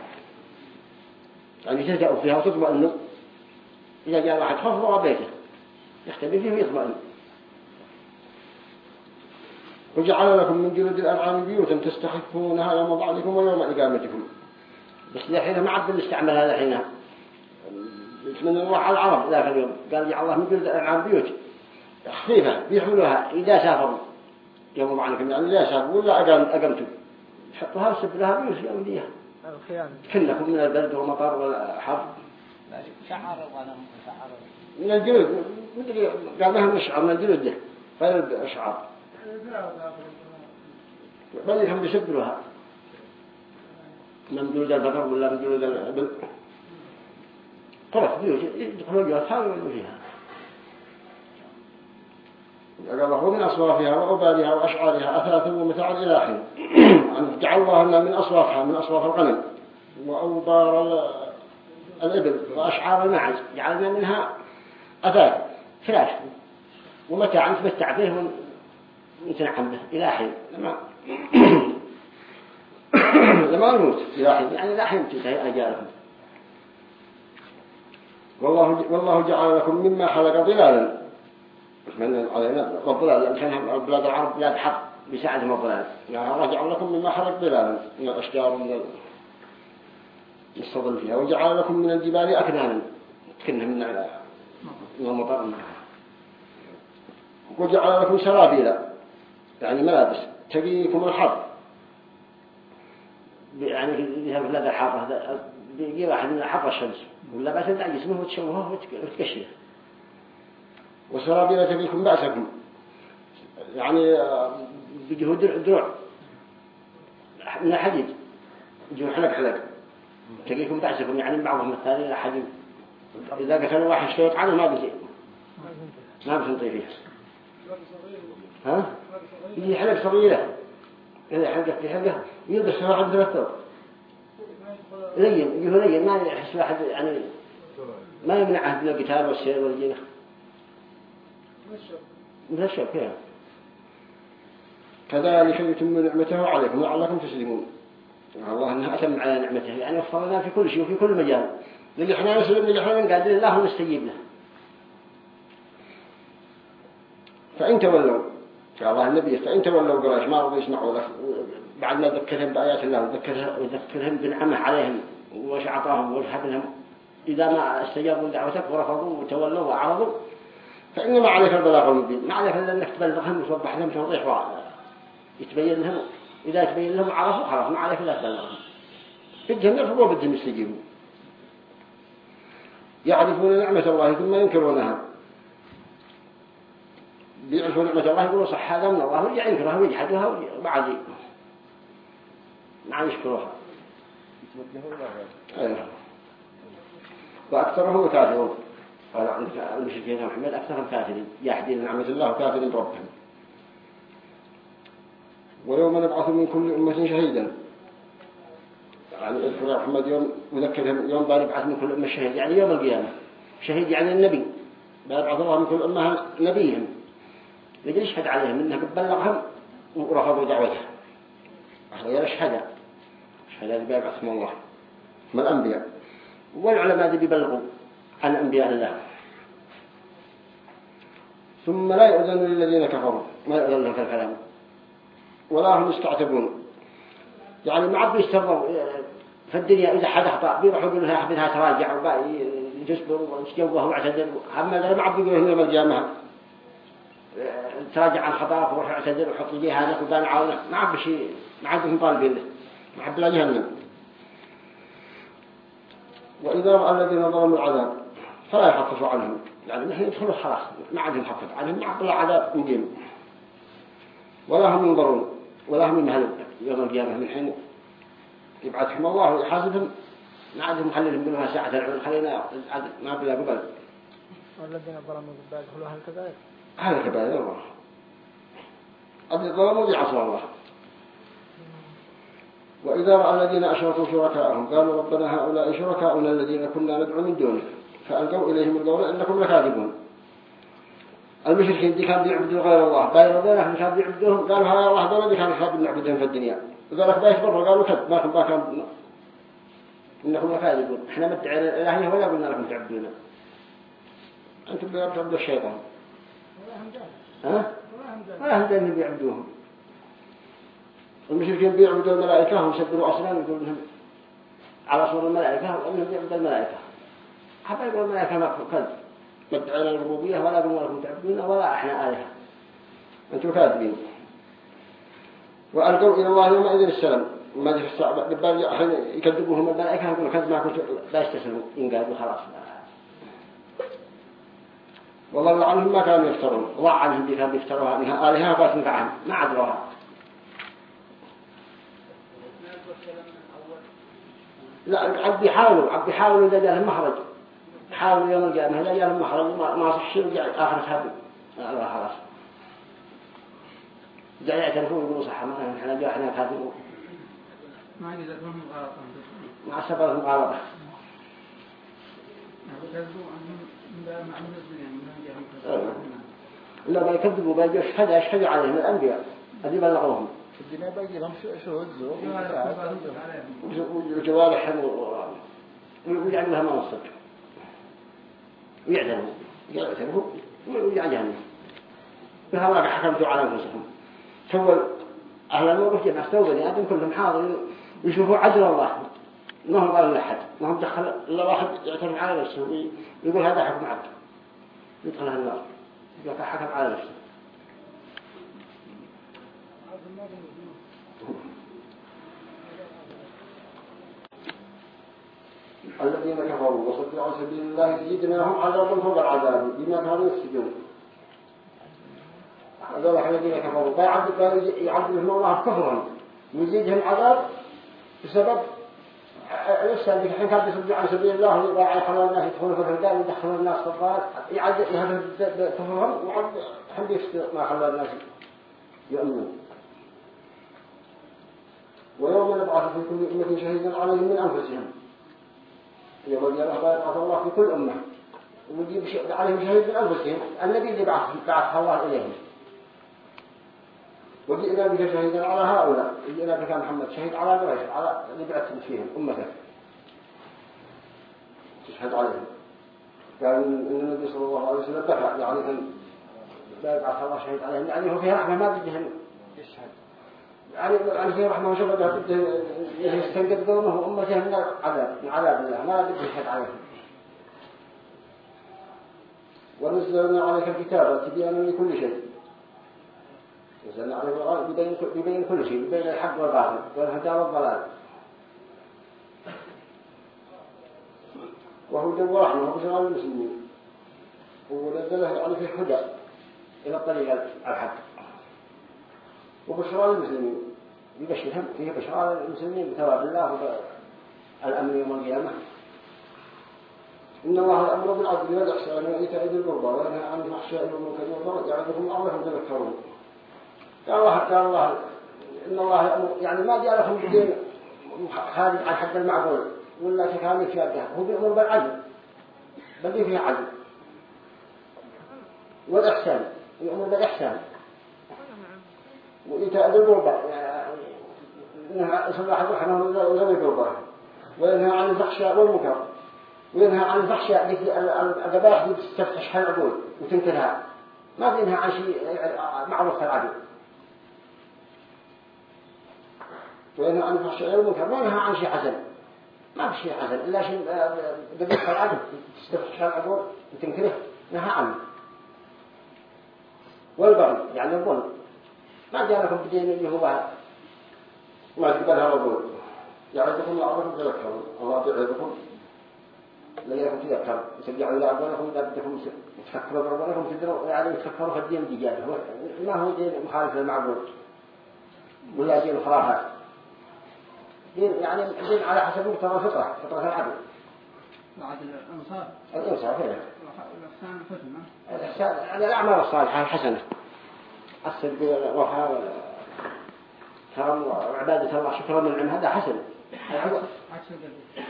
يعني تهدأوا فيها وتطمئنوا إذا جاء واحد خفض بيته. يختبي فيه ويطمئن. وجعل لكم من جلد الأنعام بيوتا تستخفونها يوم بعضكم ويوم إقامتكم. بس الحين ما عبد الاستعمال هذا الحين. من الله على العرب ذاك اليوم. قال جعل الله من جلد الأنعام بيوت. خفيفة بيحملوها إذا سافروا. يوم بعضكم يعني إذا سافروا ولا أقام أقمتوا. حطوها وسب لها بيوت الخيانة. كلكم من البرد والمطر والحر شعر الغنم شعر من الجلود مدري قال ما هم الشعر من الجلود ده. غير بل يحب يسبروها من جلود البقر ولا من جلود الإبل. طرف بيوت يدخلوا جواتها ويولوا فيها قال الله من أصوافها وأبادها وأشعارها أثاثا ومتاعا إلى حين [clears throat] أن جعل الله لنا من أصوافها من أصواف الغنم وأوبار ال- الإبل وأشعار المعز جعلنا منها أثاث فراش. ومتاعا نتمتع به ونتنعم به إلى حين. لما [coughs] لما نموت إلى حين. يعني إلى حين تنتهي أجالكم والله والله جعل لكم مما خلق ظلالا. من علينا الظلال لأن بلاد العرب بلاد حق بساعدهم الظلال يعني الله جعل لكم مما خلق ظلالا. من الأشجار ومن الصدل فيها. وجعل لكم من الجبال أكنانا. تكنها من على من المطر وجعل لكم سرابيل يعني ملابس تقيكم الحر يعني بلاد الحارة هذا بيجي واحد من حر الشمس. ولا بس يدع جسمه وتشوهه وتكشفه. وسرابيل تقيكم بأسكم يعني بيجيه درع درع من الحديد. يجوا حلق حلق. تقيكم بأسكم يعني بعضهم الثاني حديد. إذا قتل واحد شيط عنه ما بيجي. ما بتنطي فيه ها؟ يجي حلق صغيرة. إذا حلقة في حلقة يلبس واحد ثلاث ثوب لين يجيه لين ما يحس واحد يعني ما يمنعه من القتال والسير والجنة. مثل الشوك كذا كذلك يتم نعمته عليكم لعلكم تسلمون. الله أنها أتم على نعمته يعني وفر لنا في كل شيء وفي كل مجال. اللي إحنا نسلم اللي إحنا قادرين الله ونستجيب له. فإن تولوا يا الله النبي فإن تولوا قريش ما رضوا يسمعوا لك بعد ما ذكرهم بآيات الله وذكرهم, بنعمة عليهم وش أعطاهم وش لهم إذا ما استجابوا دعوتك ورفضوا وتولوا وأعرضوا فإنما عليك البلاغ المبين. ما عليك إلا أنك تبلغهم وتوضح لهم توضيح يتبين لهم. إذا يتبين لهم عرفوا خلاص ما عليك إلا تبلغهم. بدهم يرفضوا بدهم يستجيبوا يعرفون نعمة الله ثم ينكرونها. بيعرفوا نعمة الله يقولوا صح هذا من الله ويجي ينكرها ويجحدها وبعد ما يشكروها. أيوه. وأكثرهم كافرون. قال عندك المشركين محمد أكثرهم كافرين يحدين نعمة الله وكافرين بربهم. ويوم نبعث من كل أمة شهيدا. يعني اذكر يا محمد يوم وذكرهم يوم بنبعث من كل أمة شهيد يعني يوم القيامة. شهيد يعني النبي. بنبعث الله من كل أمة نبيهم. يجي يشهد عليهم قد بلغهم ورفضوا دعوته ويشهد شهد هذا بيبعث من الله. من الأنبياء؟ والعلماء ذي بيبلغوا عن أنبياء الله. ثم لا يؤذن للذين كفروا. ما يؤذن لهم في الكلام. ولا هم يستعتبون. يعني ما عاد بيسترضوا في الدنيا إذا حد أخطأ بيروحوا يقولوا لها حبيتها تراجع ويجسبر ويتجوه واعتذر أما ما عاد بيقولوا يوم القيامة تراجع عن خطأك وروح اعتذر وحط جهادك وبان عونك ما عاد بشيء ما عاد طالبين له ما عاد لا جهنم وإذا رأى الذين ظلموا العذاب فلا يخفف عنهم. يعني نحن يدخلوا خلاص. ما عاد يخفف عنهم. ما عاد العذاب مقيم ولا هم ينظرون. ولا هم يمهلون يوم القيامة من حين يبعثهم الله ويحاسبهم. ما عاد محللهم منها ساعة العلم خلينا. ما بلا قبل والذين ظلموا بالبال يدخلوا هذا كبائر الله الذي ظلموا يعصوا الله. وإذا رأى الذين أشركوا شركاءهم قالوا ربنا هؤلاء شركاؤنا الذين كنا ندعو من دونك. فألقوا إليهم القول إنكم لكاذبون. المشركين دي كانوا يعبدوا غير الله. بايروا ذلك كانوا يعبدوهم قالوا هذا الله ذلك دي كانوا يحبون نعبدهم في الدنيا. وذلك بايش برا قالوا كذب. ما كان كان إنكم لكاذبون. إحنا مدعي الإلهية ولا قلنا لكم تعبدونا أنتم بيعبدوا الشيطان. ها؟ ما هم دين بيعبدوهم المشركين بيعبدوا الملائكة هم يسبروا أصنام لهم على صور الملائكة وأنهم بيعبدوا الملائكة. حتى يقول الملائكة ما كذب مدعينا الربوبية ولا قلنا لكم تعبدون ولا إحنا آلهة. أنتم كاذبين. وألقوا إلى الله يومئذ السلام. ما جه الصعب يكذبوهم الملائكة يقولوا كذب ما كنت لا يستسلموا ينقادوا خلاص والله عنهم ما كانوا يفترون. ضع عنهم دي كانوا يفتروها انها آلهة فات نفعهم ما عدروها لا عبد يحاولوا عبد يحاولوا إذا جاء المخرج حاولوا يوم القيامة إذا جاء المخرج ما صح شيء رجع آخر سبب الله خلاص. جاء يعترفون يقولوا صح ما إحنا جاء إحنا كاذبون مع سبب مغالطة. كذبوا عنهم مع المسلمين من لا ما يكذبوا بيجوا يشهد يشهد عليهم الأنبياء. هذه بلغوهم الدنيا باقي لهم شهود زور وجوارحهم ويجعل لها منصب ويعترفوا يعترفوا ويعجلوا بهذا حكمتوا على أنفسهم. سوى أهل الموقف جمع سوى بني آدم كلهم حاضرين. يشوفوا عدل الله. ما هم قالوا لأحد. ما هم دخل إلا واحد يعترف على نفسه يقول هذا حكم عبد يدخل النار. يقول حكم على نفسه. الذين كفروا وصدوا عن سبيل الله زدناهم عذابا فوق العذاب بما كانوا يفسدون. هذول الذين كفروا. يعذبهم الله كفرهم ويزيدهم عذاب بسبب لسه اللي الحين كان بيصدوا عن سبيل الله ويضاع يخلون الناس يدخلون في الهدى ويدخلون الناس في الضال يعذب يهدف كفرهم وعد يفسد ما خلوا الناس يؤمنون. ويوم نبعث في كل أمة شهيدا عليهم من أنفسهم. يوم القيامة بعث الله في كل أمة. ويجيب عليهم شهيد من أنفسهم. النبي اللي بعث بعث الله إليهم. وجئنا بك شهيدا على هؤلاء. جئنا بك محمد شهيد على قريش على اللي بعثت فيهم أمتك. تشهد عليهم. قال إن النبي صلى الله عليه وسلم بكى يعني أن لا يبعث الله شهيد عليهم يعني هو فيه رحمة ما بدهم يشهد. يعني يعني فيه رحمة وشبه بده يستنقذ قومه وأمته من العذاب من عذاب الله ما بده يشهد عليهم. ونزلنا عليك الكتاب تبيانا لكل شيء. نزلنا عليه القرآن ببين, ببين كل شيء ببين الحق والباطل والهدى والضلال. وهدى ورحمة وبشرى للمسلمين ونزله عليه في الهدى إلى الطريق الحق. وبشرى للمسلمين يبشرهم فيه بشرى للمسلمين بثواب الله والأمن يوم القيامة. إن الله يأمر بالعدل والإحسان وإيتاء ذي القربى وينهى عن الفحشاء والمنكر والبغي يعظكم لعلكم تذكرون. قال الله قال الله إن الله يعني ما جعلهم بدين خارج عن حد المعقول ولا تكامل في هو بيأمر بالعدل بل فيه عدل؟ والإحسان يأمر بالإحسان. وإيتاء ذي القربى يعني إنها صلاح الرحمة وذوي القربى. وينهى عن الفحشاء والمنكر. وينهى عن الفحشاء الذبائح دي تستفتح العقول وتنكرها ما بينهى عن شيء معروف العدل. وينهى عن الفحشاء والمنكر ما ينهى عن شيء حسن ما في شيء حسن إلا شيء ذبيح العدل تستفتح العقول وتنكره نهى عنه. والبغي يعني الظلم. ما جاء لكم بدين اللي هو ما تقبلها الظلم يعظكم لعلكم تذكرون الله يعظكم لأنكم تذكر ترجعوا إلى أبوانكم إذا بدكم تفكروا بربانكم تدروا يعني تفكروا في الدين الدجاج ما هو دين مخالف للمعبود ولا دين خرافات دين يعني دين على حسب مقتضى الفطرة فطرة العدل. العدل الإنصاف. الإنصاف هنا الإحسان الحسنة. الإحسان يعني الأعمال الصالحة الحسنة. الصدق والوفاء كرم وعبادة الله شكرا من العلم هذا حسن.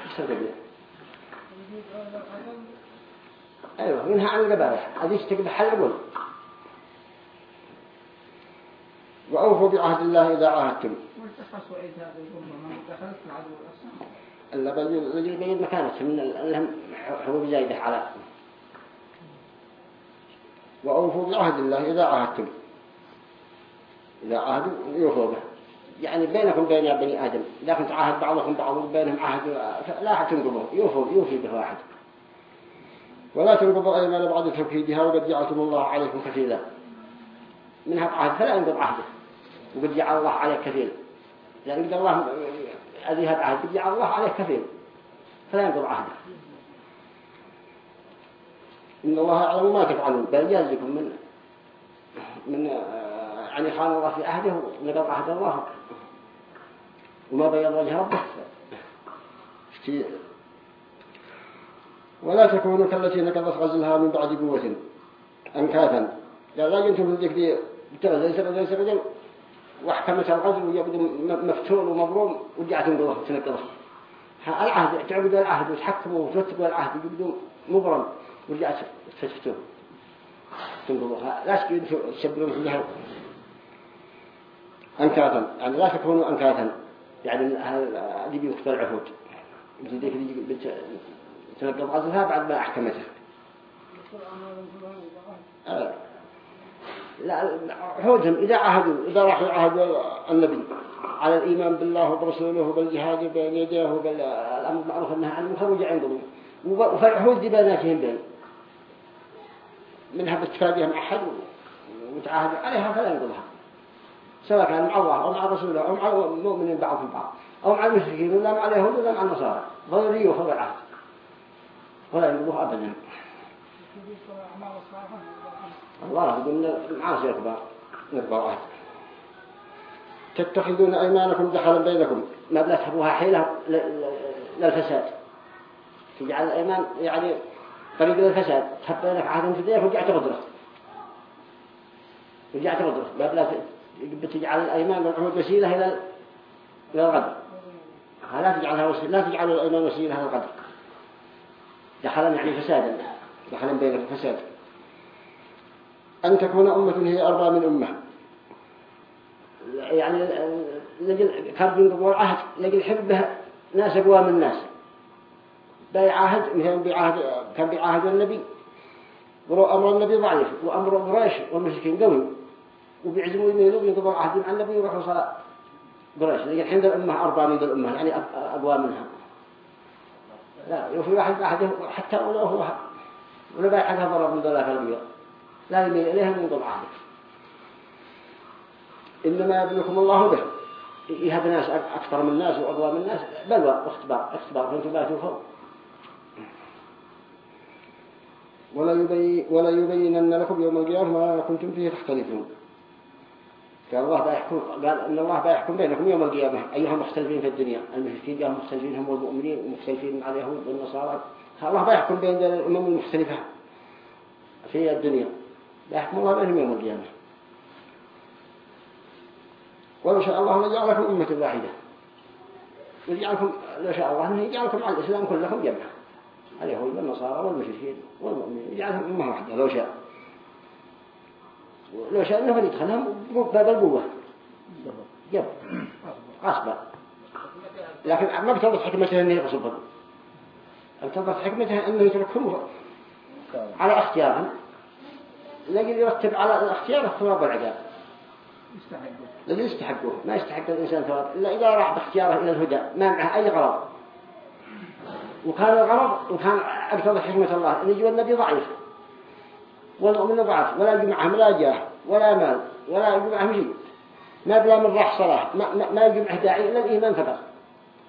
حسن كبير أيوة منها عن القبائح هذه تقبح حل وأوفوا بعهد الله إذا عاهدتم. إلا بل يبين مكانته من لهم حبوب زايدة على. وأوفوا بعهد الله إذا عاهدتم. إذا عاهدوا يوفوا به. يعني بينكم بين يا بني آدم. إذا كنت عاهد بعضكم بعض بينهم عهد لا تنقضوا. يوفوا يوفي به واحد. ولا تنقضوا أيمان بعد توكيدها وقد جعلتم الله عليكم كفيلا منها عهد فلا ينقض عهده. وقد جعل الله عليك كفيل يعني قد الله هذه عهد قد جعل الله عليك كفيل فلا ينقض عهده. إن الله يعلم ما تفعلون. بل يجزكم من من يعني خان الله في عهده ونقض عهد الله. وما بيض وجه ربه. ولا تكونوا كالتي نقضت غزلها من بعد قوة أنكاثا. قال لا ينتم في دي بتغزل يسرق يسرق واحكمت الغزل ويبدو مفتول ومبروم ورجعت تنقضه تنقضه العهد تعبدوا العهد وتحكموا وتوثقوا العهد يبدو مبرم ورجعت تفتوه تنقضوها لا تشبرون فيها أنكاثا يعني لا تكونوا أنكاثا يعني هذه بيكتب العهود. ذيك اللي تنقض غزلها بعد ما أحكمتها. عهودهم إذا عهدوا إذا راحوا عهدوا النبي على الإيمان بالله وبرسوله وبالجهاد بين يديه وبالأمر بالمعروف والنهي عن المنكر وجع عندهم. وفالعهود دي بيناتهم بين. منها باتفاقهم أحد وتعاهدوا عليها فلا ينقضها سواء كان مع الله أو مع رسوله أو مع المؤمنين بعضهم بعض أو مع المشركين ولا مع اليهود ولا مع النصارى. ضروري العهد ولا ينقضوها أبدا. الله يقول معاصي أكبر نكبر واحد. تتخذون أيمانكم دخلا بينكم ما بلا تحبوها حيلة للفساد. تجعل الأيمان يعني طريق للفساد تحب بينك عهد في دينك ورجعت غدرة. ورجعت غدرة. ما بلا بتجعل الأيمان والعهود وسيلة إلى إلى الغدر. لا تجعلها وسيلة لا تجعل الأيمان وسيلة إلى الغدر. دخلا يعني فسادا دخلا بينك فساد أن تكون أمة هي أربع من أمة. يعني لجل كان بينقضوا العهد لجل حبة ناس أقوى من الناس بيعاهد مثلا بيعاهد كان بيعاهد النبي. أمر النبي ضعيف وأمر قريش والمشركين قوي. وبيعزموا يميلوا بينقضوا العهد مع النبي ويروحوا صلاة قريش. لكن الحين الأمة أربع من الأمة يعني أقوى منها. لا وفي واحد أحده حتى ولو هو ولو بيعاهدها ضرب من ذلك البيض لا يميل إليها من ضم عهده إنما يبنكم الله به. يهب ناس أكثر من الناس وأقوى من الناس بلوى واختبار اختبار فانتم لا توفوا ولا, يبين ولا يبينن لكم يوم القيامة ما كنتم فيه تختلفون. قال الله بيحكم قال إن الله بيحكم بينكم يوم القيامة. أيها المختلفين في الدنيا؟ المشركين جاءهم مختلفين هم والمؤمنين ومختلفين مع اليهود والنصارى. الله بيحكم بين الأمم المختلفة في الدنيا. يحكم الله بينهم يوم القيامة. ولو شاء الله لجعلكم أمة واحدة. ويجعلكم لو شاء الله أنه يجعلكم على الإسلام كلكم جمعا اليهود والنصارى والمشركين والمؤمنين يجعلهم أمة واحدة لو شاء. لو شاء أنه يدخلهم باب القوة. جب غصبا لكن ما بتوضح حكمته أنه يغصبهم بتوضح حكمته أنه يتركهم على اختيارهم. لكن يرتب على الاختيار الثواب والعقاب الذي يستحقه. ما يستحق الإنسان ثواب. إلا إذا راح باختياره إلى الهدى. ما معه أي غرض. وكان الغرض وكان أكثر حكمة الله. أن يجوا النبي ضعيف. والمؤمن ضعف. ولا يجي معهم لا جاه ولا مال ولا يجي معهم شيء. ما بلا من راح صلاح ما, ما, ما يجي معه داعي إلا الإيمان فقط.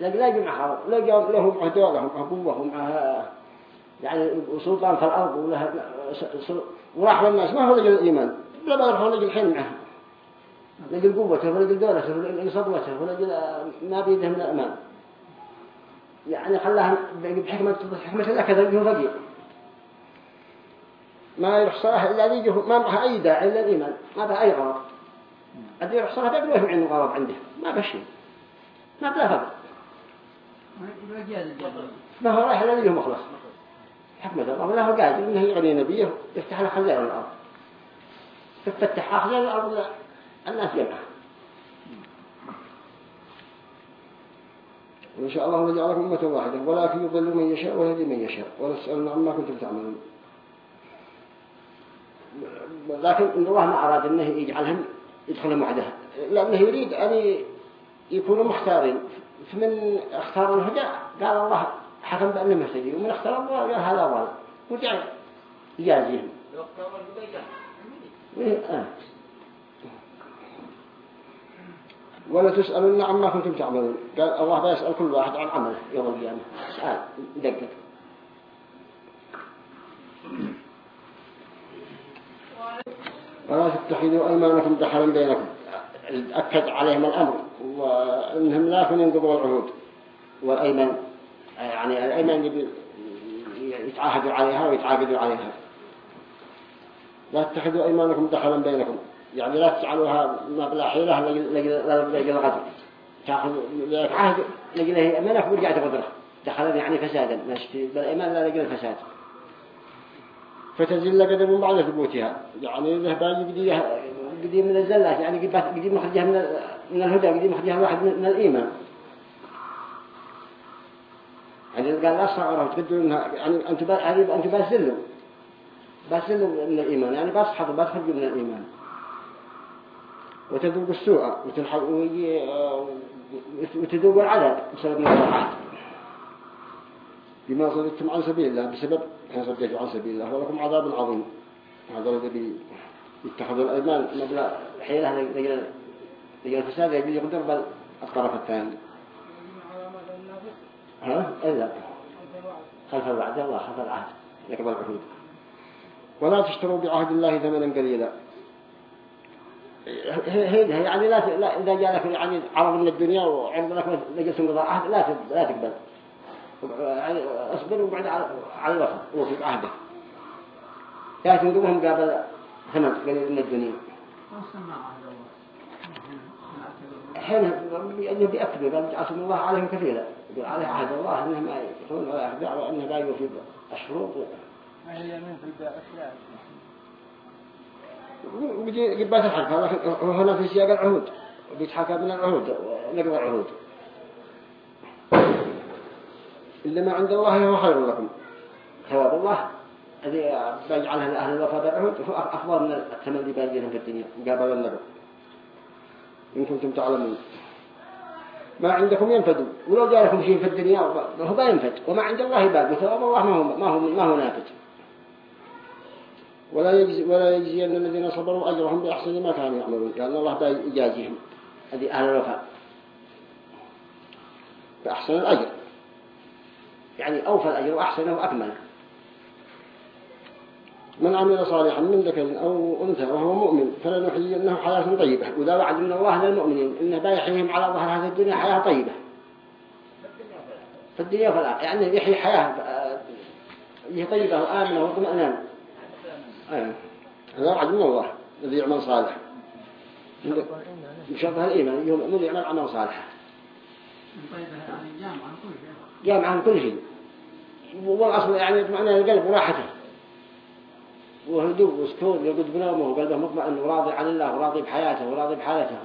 لكن لا يجي معه لا جاء لهم عدوة لهم قوة ومعها يعني سلطان في الأرض ولها وراح للناس ما هو لجل الإيمان. لا ما يروحون لجل الحين معه. لجل قوته ولجل دولته ولجل صدوته ولجل ما بيده من الأمان. يعني خلاها بحكمة حكمة كذا يجيه فقير. ما يحصلها إلا ذي ما معها أي داعي إلا الإيمان. ما بها أي غرض. أدي يحصلها بدل وهم عين الغرض عنده. ما بشي ما بلا فضل ما هو رايح الذي هو مخلص. حكمة الله ولا هو قادر إنه يغني نبيه يفتح له خزائن الأرض. تفتح خزائن الأرض الناس جمعها وإن شاء الله نجعلكم أمة واحدة ولكن يضل من يشاء ويهدي من يشاء ونسألنا عما كنتم تعملون. لكن إن الله ما أراد أنه يجعلهم يدخلوا معدها لأنه يريد أن يكونوا مختارين. فمن اختاروا الهدى؟ قال الله حكم بأنه مهتدي ومن الله قال هذا ضال وجعل يجازيهم. ولا تسألون عما كنتم تعملون. قال الله بيسأل كل واحد عن عمله يوم القيامة. سأل. دقق. ولا تتخذوا أيمانكم دخلا بينكم. أكد عليهم الأمر. وإنهم لا ينقضوا العهود. والأيمان. يعني الأيمان يتعاهدوا عليها ويتعاقدوا عليها. لا تتخذوا أيمانكم دخلا بينكم. يعني لا تجعلوها بلا حيلة لقي الغدر تأخذ لك عهد لقي له أمانك ورجع تقدره دخلا يعني فسادا. ماشي بالأيمان لا لقي الفساد. فتزل قدم بعد ثبوتها. يعني ذهبان قديها قديم من الزلات. يعني قديم مخرجها من الهدى قديم مخرجها واحد من الإيمان. يعني قال لا صغره تقدروا انها يعني أنتم هذه أنتم باسلوا باسلوا من الإيمان. يعني بس حظ بس من الإيمان. وتذوق السوء وتلحق وتذوق العذاب بسبب الطاعات بما صددتم عن سبيل الله بسبب أن صدقتم عن سبيل الله ولكم عذاب عظيم. هذا الذي يتخذ الأيمان مبلغ حيلة لجل الفساد يجي يقدر بل الطرف الثاني. ها؟ إلا خلف الوعد الله خلف العهد. يقبل العهود. ولا تشتروا بعهد الله ثمنا قليلا. هي يعني لا, لا إذا جاء لك يعني عرض من الدنيا وعرض لك لجلس انقضاء عهد لا لا تقبل. يعني اصبر وبعد على الوفاء وفي عهده يا تنقبهم قابل ثمن قليل من الدنيا. حين بيأكدوا قال عصم الله عليهم كثيرا يقول عليه عهد الله أنه ما يكون ولا يخدع وأنه لا يوفي الشروط. ما هي يمين في الباء؟ ويجي قبات الحرف. لكن هنا في سياق العهود. بيتحكى من العهود نقض العهود. إلا ما عند الله هو خير لكم. ثواب الله. الذي بيجعلها لأهل الوفاء بالعهود هو أفضل من الثمن اللي بيجيهم في الدنيا. مقابل النبي إن كنتم تعلمون. ما عندكم ينفد. ولو جاء لكم شيء في الدنيا هو بينفد وما عند الله باقي ثواب الله ما هو ما هو ما هو نافذ ولا يجزي ولا يجزي أن الذين صبروا أجرهم بأحسن ما كانوا يعملون. لأن الله بيجازيهم هذه أهل الوفاء. بأحسن الأجر. يعني أوفى الأجر وأحسنه وأكمله. من عمل صالحا من ذكر أو أنثى وهو مؤمن فلنحيينه حياة طيبة. وذا وعد من الله للمؤمنين إنه بيحييهم على ظهر هذه الدنيا حياة طيبة. في الدنيا الآخرة يعني يحيي حياة هي طيبة وآمنة واطمئنان هذا وعد من الله الذي يعمل صالح مشابه الإيمان يوم يعمل عمل صالح جامع عن كل شيء والأصل يعني معنى القلب وراحته وهدوء وسكون يقود بنومه وقلبه مطمئن وراضي عن الله وراضي بحياته وراضي بحالته.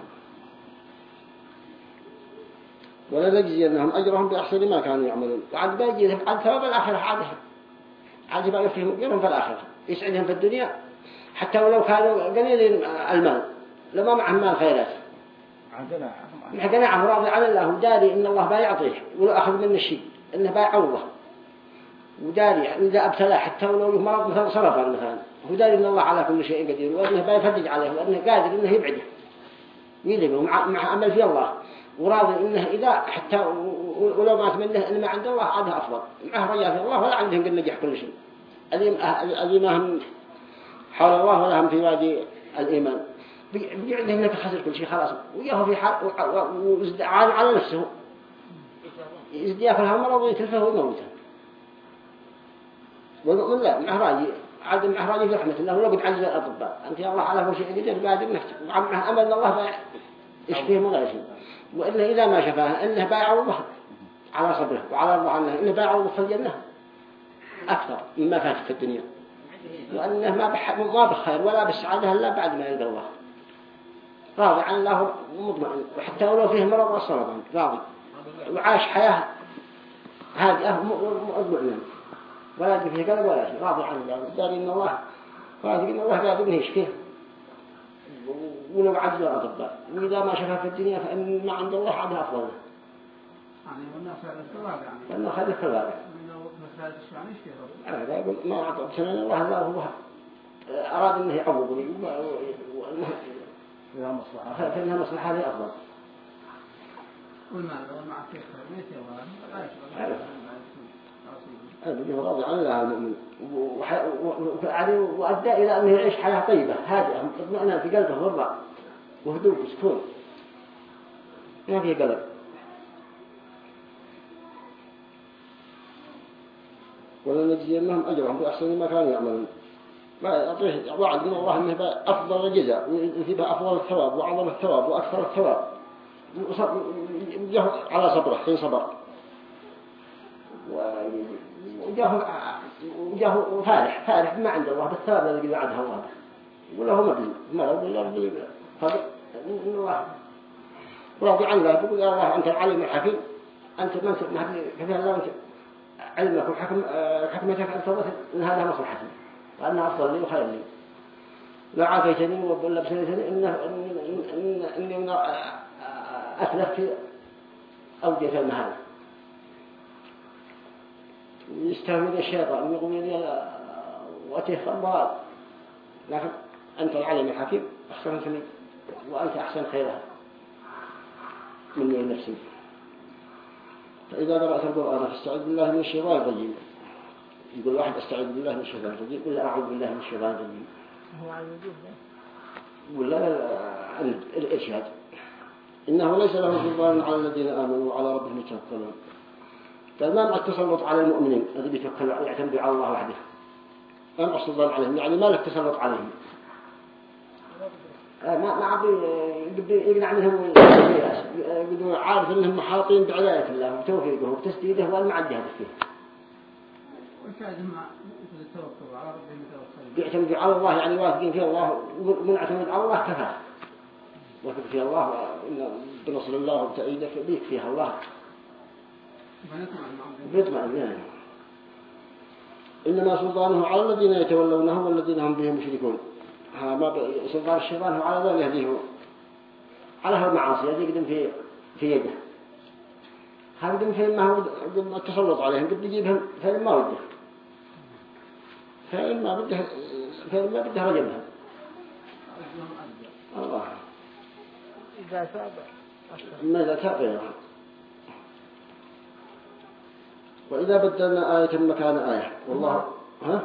ولا نجزي أنهم أجرهم بأحسن ما كانوا يعملون. وعد باجي عد ثواب الآخرة عادهم عاد يبقى يفهم يوم في الآخرة يسعدهم في الدنيا. حتى ولو كانوا قليل المال لما معهم مال خيرات. عندنا راضي عن الله. وداري إن الله بيعطيه ولو أخذ منه الشيء إنه بيعوضه وداري إذا أبتلى حتى ولو مرض مثلا صرفا مثلا. هو داري إن الله على كل شيء قدير وأنه بيفرج عليه وأنه قادر إنه يبعده يذهبه مع, أمل في الله. وراضي إنه إذا حتى ولو مات منه إنه ما عند الله عادها أفضل. معه رجاء في الله ولا عندهم قد نجح كل شيء. الذي ما هم حول الله ولا هم في وادي الإيمان. بيعده إنك خسر كل شيء خلاص. وياه في حال وعاد على نفسه. يزد ياكل هم مرض ويتلفه ويموته. والمؤمن لا معه راجي. معه راجل في رحمة الله ولو قد عجز الأطباء. أنت يا الله على كل شيء قدر قادر نفسك. أمل أن الله يشفيه من غير شيء. وإلا إذا ما شفاه إنه بايعوضه على صبره وعلى الله عنه. إنه بايعوضه في الجنة أكثر مما فات في الدنيا. وأنه ما بح ما بخير ولا بالسعادة إلا بعد ما يلقى الله. راضي عن الله ومطمئن. وحتى ولو فيه مرض والسرطان راضي. وعاش حياة هادئة مؤمن ولا يجي فيه قلب ولا شيء راضي عن الله داري إن الله راضي إن الله قادر يشفيه ولو عجز الأطباء وإذا ما شفى في الدنيا فإن ما عند الله عاد أفضل. له يعني والناس على الثواب يعني لأنه إيش فيه رب أنا يقول ما أعطى سنة الله الله هو. أراد إنه يعوضني وإنه فيها مصلحة. فإنها مصلحة لي أفضل والمال خير ما يتوى لا المؤمن وأدى إلى أنه يعيش حياة طيبة هادئة مطمئنة في قلبه ضرع وهدوء وسكون. ما في قلب ولنجزينهم أجرهم بأحسن ما كانوا يعملون. ما يعطيه وعد من الله أنه أفضل الجزاء ويثيبها أفضل الثواب وأعظم الثواب وأكثر الثواب. على صبره حين صبر. وجاه وجاه فارح فارح ما عند الله بالثواب الذي وعدها الله يقول له مبلي ما لو بالله ربي الله عن الله يقول الله أنت العليم الحكيم أنت من ما في كفي الله أنت علمك وحكم آه، حكمتك أن تضيف إن هذا مصلحتي وأنها أفضل لي وخير لي لو عافيتني وبلا بسنتني إنه إن إن إني أتلف في أودية المهالة يستهون الشيطان يقول لي وأتيه الضلال لكن أنت العلم الحكيم أحسنتني وأنت أحسن خيرها مني نفسي. فإذا قرأت القرآن فاستعذ بالله من الشيطان الرجيم. يقول واحد أستعذ بالله من الشيطان الرجيم ولا أعوذ بالله من الشيطان الرجيم. هو على الوجوب ده. ولا ال- الإرشاد. إنه ليس له سلطان على الذين آمنوا وعلى ربهم يتوكلون. مع التسلط على المؤمنين. الذي بيتوكلوا يعتمدوا على الله وحده. ما مع السلطان عليهم. يعني ما له التسلط عليهم. آه، ما ما عاد يقنع منهم يقدر عارف أنهم محاطين بعناية الله وتوفيقه وتسديده فيه والشاهد ما على ربهم يتوكلون بيعتمدوا على الله يعني واثقين في الله ومن اعتمد على الله كفاه واثق في الله إن بنصر الله وتأييده بيك فيها الله. بيطمئن يعني إنما سلطانه على الذين يتولونه والذين هم به مشركون. سلطان الشيطان هو على ذلك يهديه. على هالمعاصي يقدم في في يده. هذا يقدم في ما هو التسلط عليهم قد يجيبهم فإن ما وده فإن ما بده فإن ما بده أجل الله. إذا تاب ماذا تابع وإذا بدلنا آية مكان آية. والله ها؟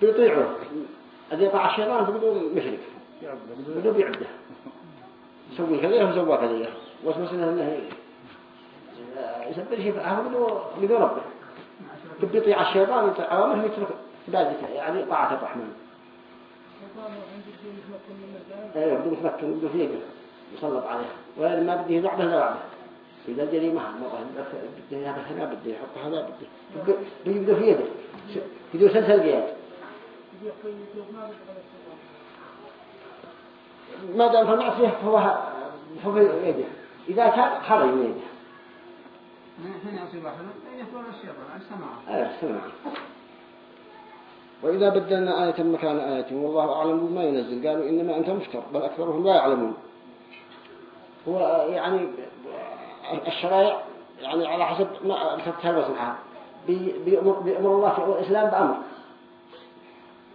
بيطيعه الذي يطاع الشيطان بدون مشرك. بدون بيعبده يسوي كذا وسوى كذا. له إنه يسبر شيء بدون بدون ربه تبي يطيع الشيطان يطيع أوامره ويترك عبادته. يعني طاعة الرحمن. أيوه بده يتمكن بده يده يسلط عليه ولا ما بده يضعبه لا يضعبه إذا الجريمة بده هذا هنا بده يحط هذا بده بده يبدو في يده بده سلسل قياد ما دام في المعصية فهو في يده إذا تاب خرج من يده. من حين يصيب أحدهم أن يكون الشيطان السماع آية سمع وإذا بدلنا آية مكان آية والله أعلم بما ينزل. قالوا إنما أنت مفتر بل أكثرهم لا يعلمون. هو يعني الشرائع يعني على حسب ما المصلحة بي- بيأمر, الله في الإسلام بأمر.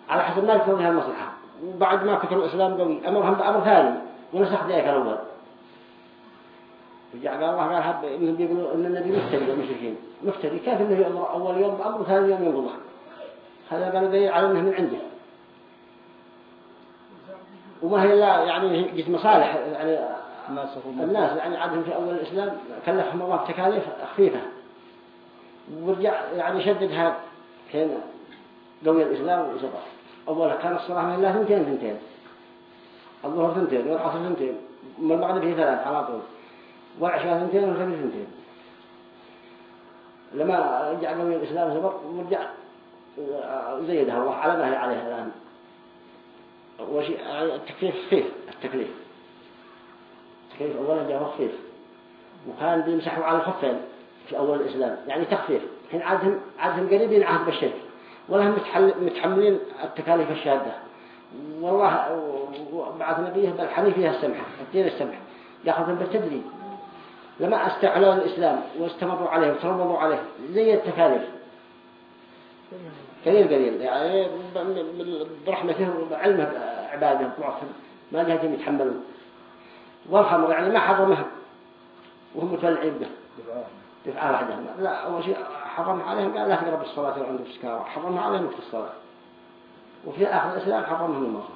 على حسب ما تكون لها المصلحة وبعد ما كثر الإسلام قوي أمرهم بأمر ثاني ونسخ ذلك الأول. رجع قال الله قال هب إنهم بيقولوا إن النبي مفتري المشركين مفتري كيف إنه يأمر أول يوم بأمر ثاني يوم ينقضه هذا قالوا دليل على إنه من عنده. وما هي إلا يعني جت مصالح يعني الناس يعني عادهم في أول الإسلام كلفهم الله بتكاليف خفيفة ورجع يعني شددها حين قوي الإسلام وصفر أولا كان الصلاة من الله ثنتين ثنتين. الظهر ثنتين والعصر ثنتين. من المغرب هي ثلاث على طول. والعشاء ثنتين والخميس ثنتين. لما رجع قوي الإسلام صفر ورجع زيدها الله على ما هي عليه الآن. وشيء التكليف خفيف التكليف. التكليف أولا جاء خفيف وكان بيمسحوا على الخفين في أول الإسلام. يعني تخفيف. حين عادهم عادهم قريبين عهد بالشرك ولا متحملين التكاليف الشادة. والله بعث نبيه بل حنيفها السمحة الدين السمحة يأخذهم بالتدريج. لما استعلوا الإسلام واستمروا عليه وتربوا عليه زي التكاليف. قليل قليل. يعني برحمته وعلمه عباده ما جهتهم يتحملون. والخمر يعني ما حرمها وهم متولعين به. دفعة واحدة. لا أول شيء حرم عليهم قال لا تقرب الصلاة لو عندك سكارى حرم عليهم في الصلاة. وفي آخر الإسلام حرمهم المرأة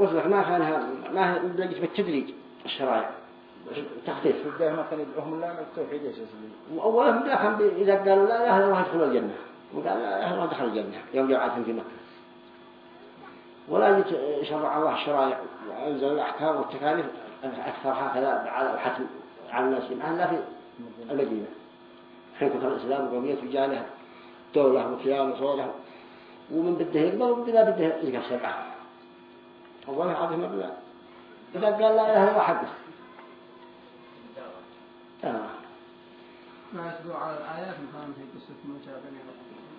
وصلك ما كانها ما بلجت بالتدريج الشرائع. تخفيف. في البداية ما كان يدعوهم الله من التوحيد يا سيدي وأولا من داخل إذا قالوا لا لا هذا راح يدخل الجنة. وقال لا راح يدخل الجنة. يوم جاءتهم في مكة. ولا يشرع الله الشرائع وأنزل الأحكام والتكاليف أكثر هكذا على الحتم على الناس لا في المدينة. حين الإسلام وقومية رجاله دولة وكيان وصولة ومن بده يقبل وبدا بده يلقى سبعة الله عظيم بالله إذا قال لا إله إلا حقه. ما يتبع على الآيات مثلا في قصة موسى بن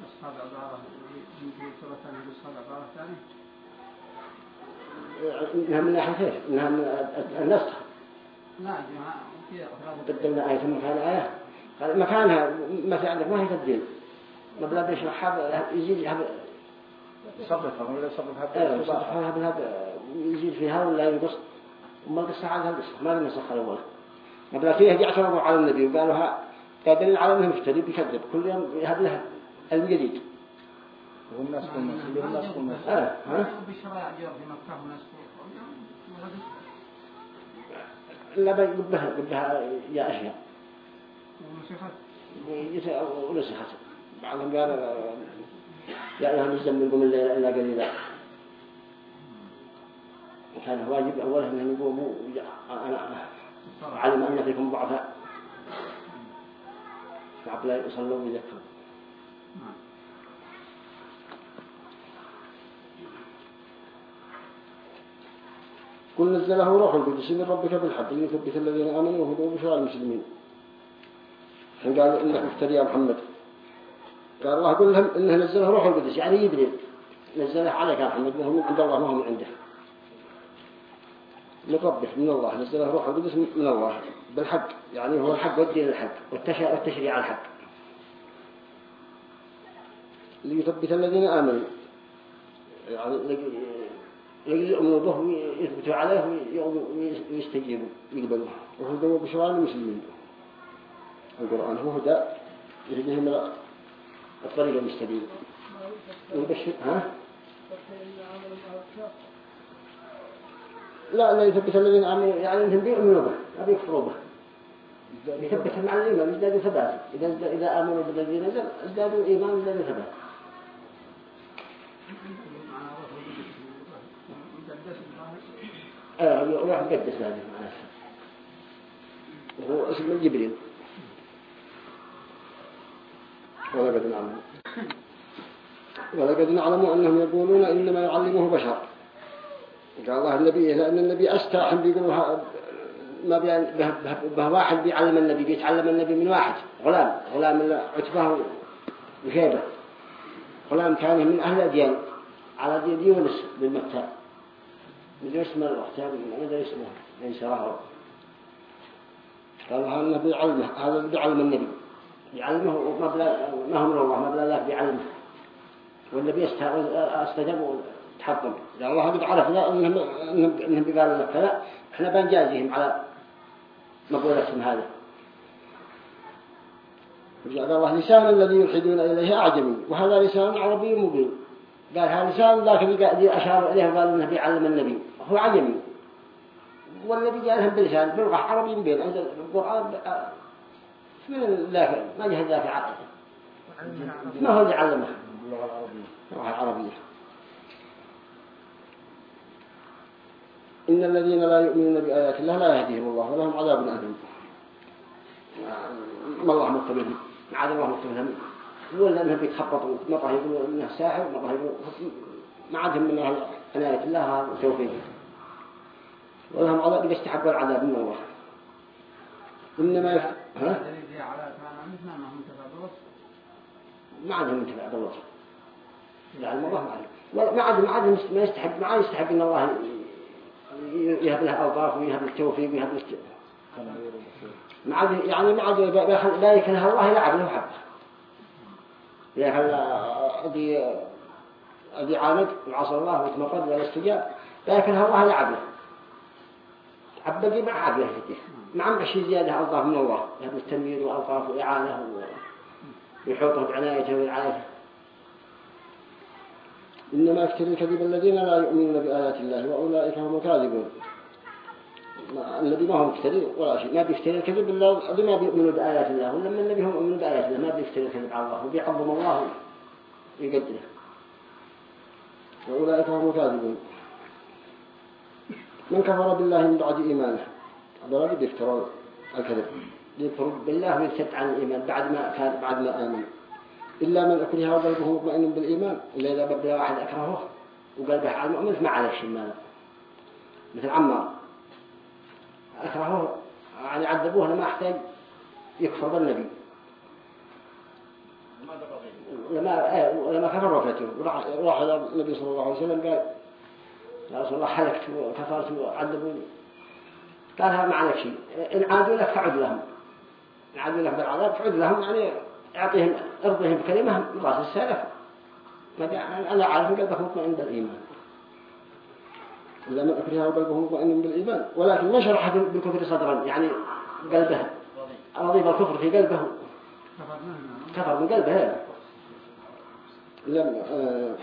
أصحاب عبارة إنها من ناحية؟ إنها من النسخ لا جماعة في بدلنا آية مكان آية. قال مكانها مثلا عندك ما هي تبديل. ما بلا بيشرحها يزيد صرفها ولا صرفها إيه صرفها بهذا يزيد فيها ولا ينقص؟ وما القصة على القصة ما نسخ الأول. ما بلا فيها يعترضوا على النبي وقالوا ها دليل على أنه مفتري بيكذب كل يوم يهب له الجديد بشرائع جور في مكة وناس لا بيقبها قبها يا أشياء ومسيحات ونسخت بعضهم قال يا أيها الناس منكم الليل إلا قليلا وكان واجب أوله أنهم يقوموا أنا علم أن فيكم ضعفاء فعبد الله يصلوا ويذكروا قل نزله روح القدس من ربك بالحق ليثبت الذين آمنوا وهدوا بشرى المسلمين حين قال إنك مفتري يا محمد؟ قال الله قل لهم إنه نزله روح القدس يعني جبريل نزله عليك يا محمد وهو من عند الله وهو من عنده. من ربك من الله. نزله روح القدس من الله. بالحق يعني هو الحق والدين الحق والتشريع الحق. ليثبت الذين آمنوا. يعني يؤمنوا به ويثبتوا عليه ويستجيبوا يقبلوا. وهدوا بشرى المسلمين. القرآن هو هدى يهديهم الطريق المستقيم. ها؟ لا لا يثبت الذين آمنوا يعني إنهم بيؤمنوا به ما بيكفروا به. يثبت مع الإيمان يزدادوا ثبات إذا إذا آمنوا بالذي نزل ازدادوا إيمان وازدادوا ثبات آه روح مقدس هذا هو اسم جبريل. ولقد نعلم. ولقد نعلم أنهم يقولون إنما يعلمه بشر. قال الله النبي لأن النبي أستحم بيقولوا ما به واحد بيعلم النبي بيتعلم النبي من واحد. غلام. غلام عتبه وشيبة. غلام كان من أهل الدين على دين يونس بن مكة اسمه الأختار مدري اسمه ليس راهو قال هذا النبي علمه هذا بيعلم النبي. يعلمه ما من الله؟ ما بلا الله بيعلمه والنبي أستجاب وتحطم. قال الله قد عرفنا انهم انهم بقالوا لك لا إحنا بنجازيهم على مقولتهم هذا قال الله لسان الذي يلحدون إليه أعجمي. وهذا لسان عربي مبين. قال هذا لسان اللي أشار إليه قال إنه بيعلم النبي. هو عجمي والنبي جاء لهم بلسان بلغة عربي مبين عند القرآن من ذاك ما جهد ذاك عقل علمها عربي ما هو اللي علمه باللغة العربية. اللغة العربية إن الذين لا يؤمنون بآيات الله لا يهديهم الله ولهم عذاب أليم. ما الله مقتبلهم عاد الله مقتبلهم يقول أنهم بيتخبطوا مرة يقولوا إنه ساحر مرة يقولوا ما عادهم من عناية الله توفيق ولهم عذاب يستحقوا العذاب من الله إنما يف... ها؟ ما عندهم انتفاع بالوصف لا المرة ما عندهم ما عندهم ما عندهم ما عاد يستحق إن الله يهب له أوقاف ويهب التوفيق ويهب الت- ما عاد يعني ما عاد لا يكره الله يلعب له حق يخل أدي أدي عاند وعصى الله وتمرد ولا استجاب لا يكره الله يلعب له عبدي ما عاد فيه ما عم شيء زيادة أوقاف من الله. يهب التنوير وأوقاف وإعانة ويحوطه بعنايته ورعايته إنما يفتري الكذب الذين لا يؤمنون بآيات الله وأولئك هم الكاذبون. ما- الذي ما هو مفتري ولا شيء. ما بيفتري الكذب إلا الذي ما بيؤمنوا بآيات الله. ولا من الذي هم يؤمنون بآيات الله ما بيفتري الكذب على الله. وبيعظم الله. ويقدره وأولئك هم الكاذبون. من كفر بالله من بعد إيمانه. هذا لا بيفتروا الكذب. يكفر بالله ويرتد عن الإيمان بعد ما كان بعد ما آمن. إلا من أكره وقلبه مطمئن بالإيمان إلا إذا بدأ واحد أكرهه وقلبه على المؤمن ما عليه شيء ماله مثل عمار. أكرهه يعني عذبوه لما أحتاج يكفر بالنبي. لما آه، لما كفر وفاته. وراح النبي صلى الله عليه وسلم قال يا رسول الله حلقت وكفرت وعذبوني قال هذا ما عليك شيء. إن عادوا لك فعد لهم. إن عادوا لك بالعذاب فعد لهم يعني أعطيهم أرضهم بكلمة رأس السلف. أنا عارف قلبه مطمئن بالإيمان إلا من أكره قلبه مطمئن بالإيمان ولكن ما شرح بالكفر صدرا يعني قلبه. رضي بالكفر في قلبه. كفر من قلبه. لم آه،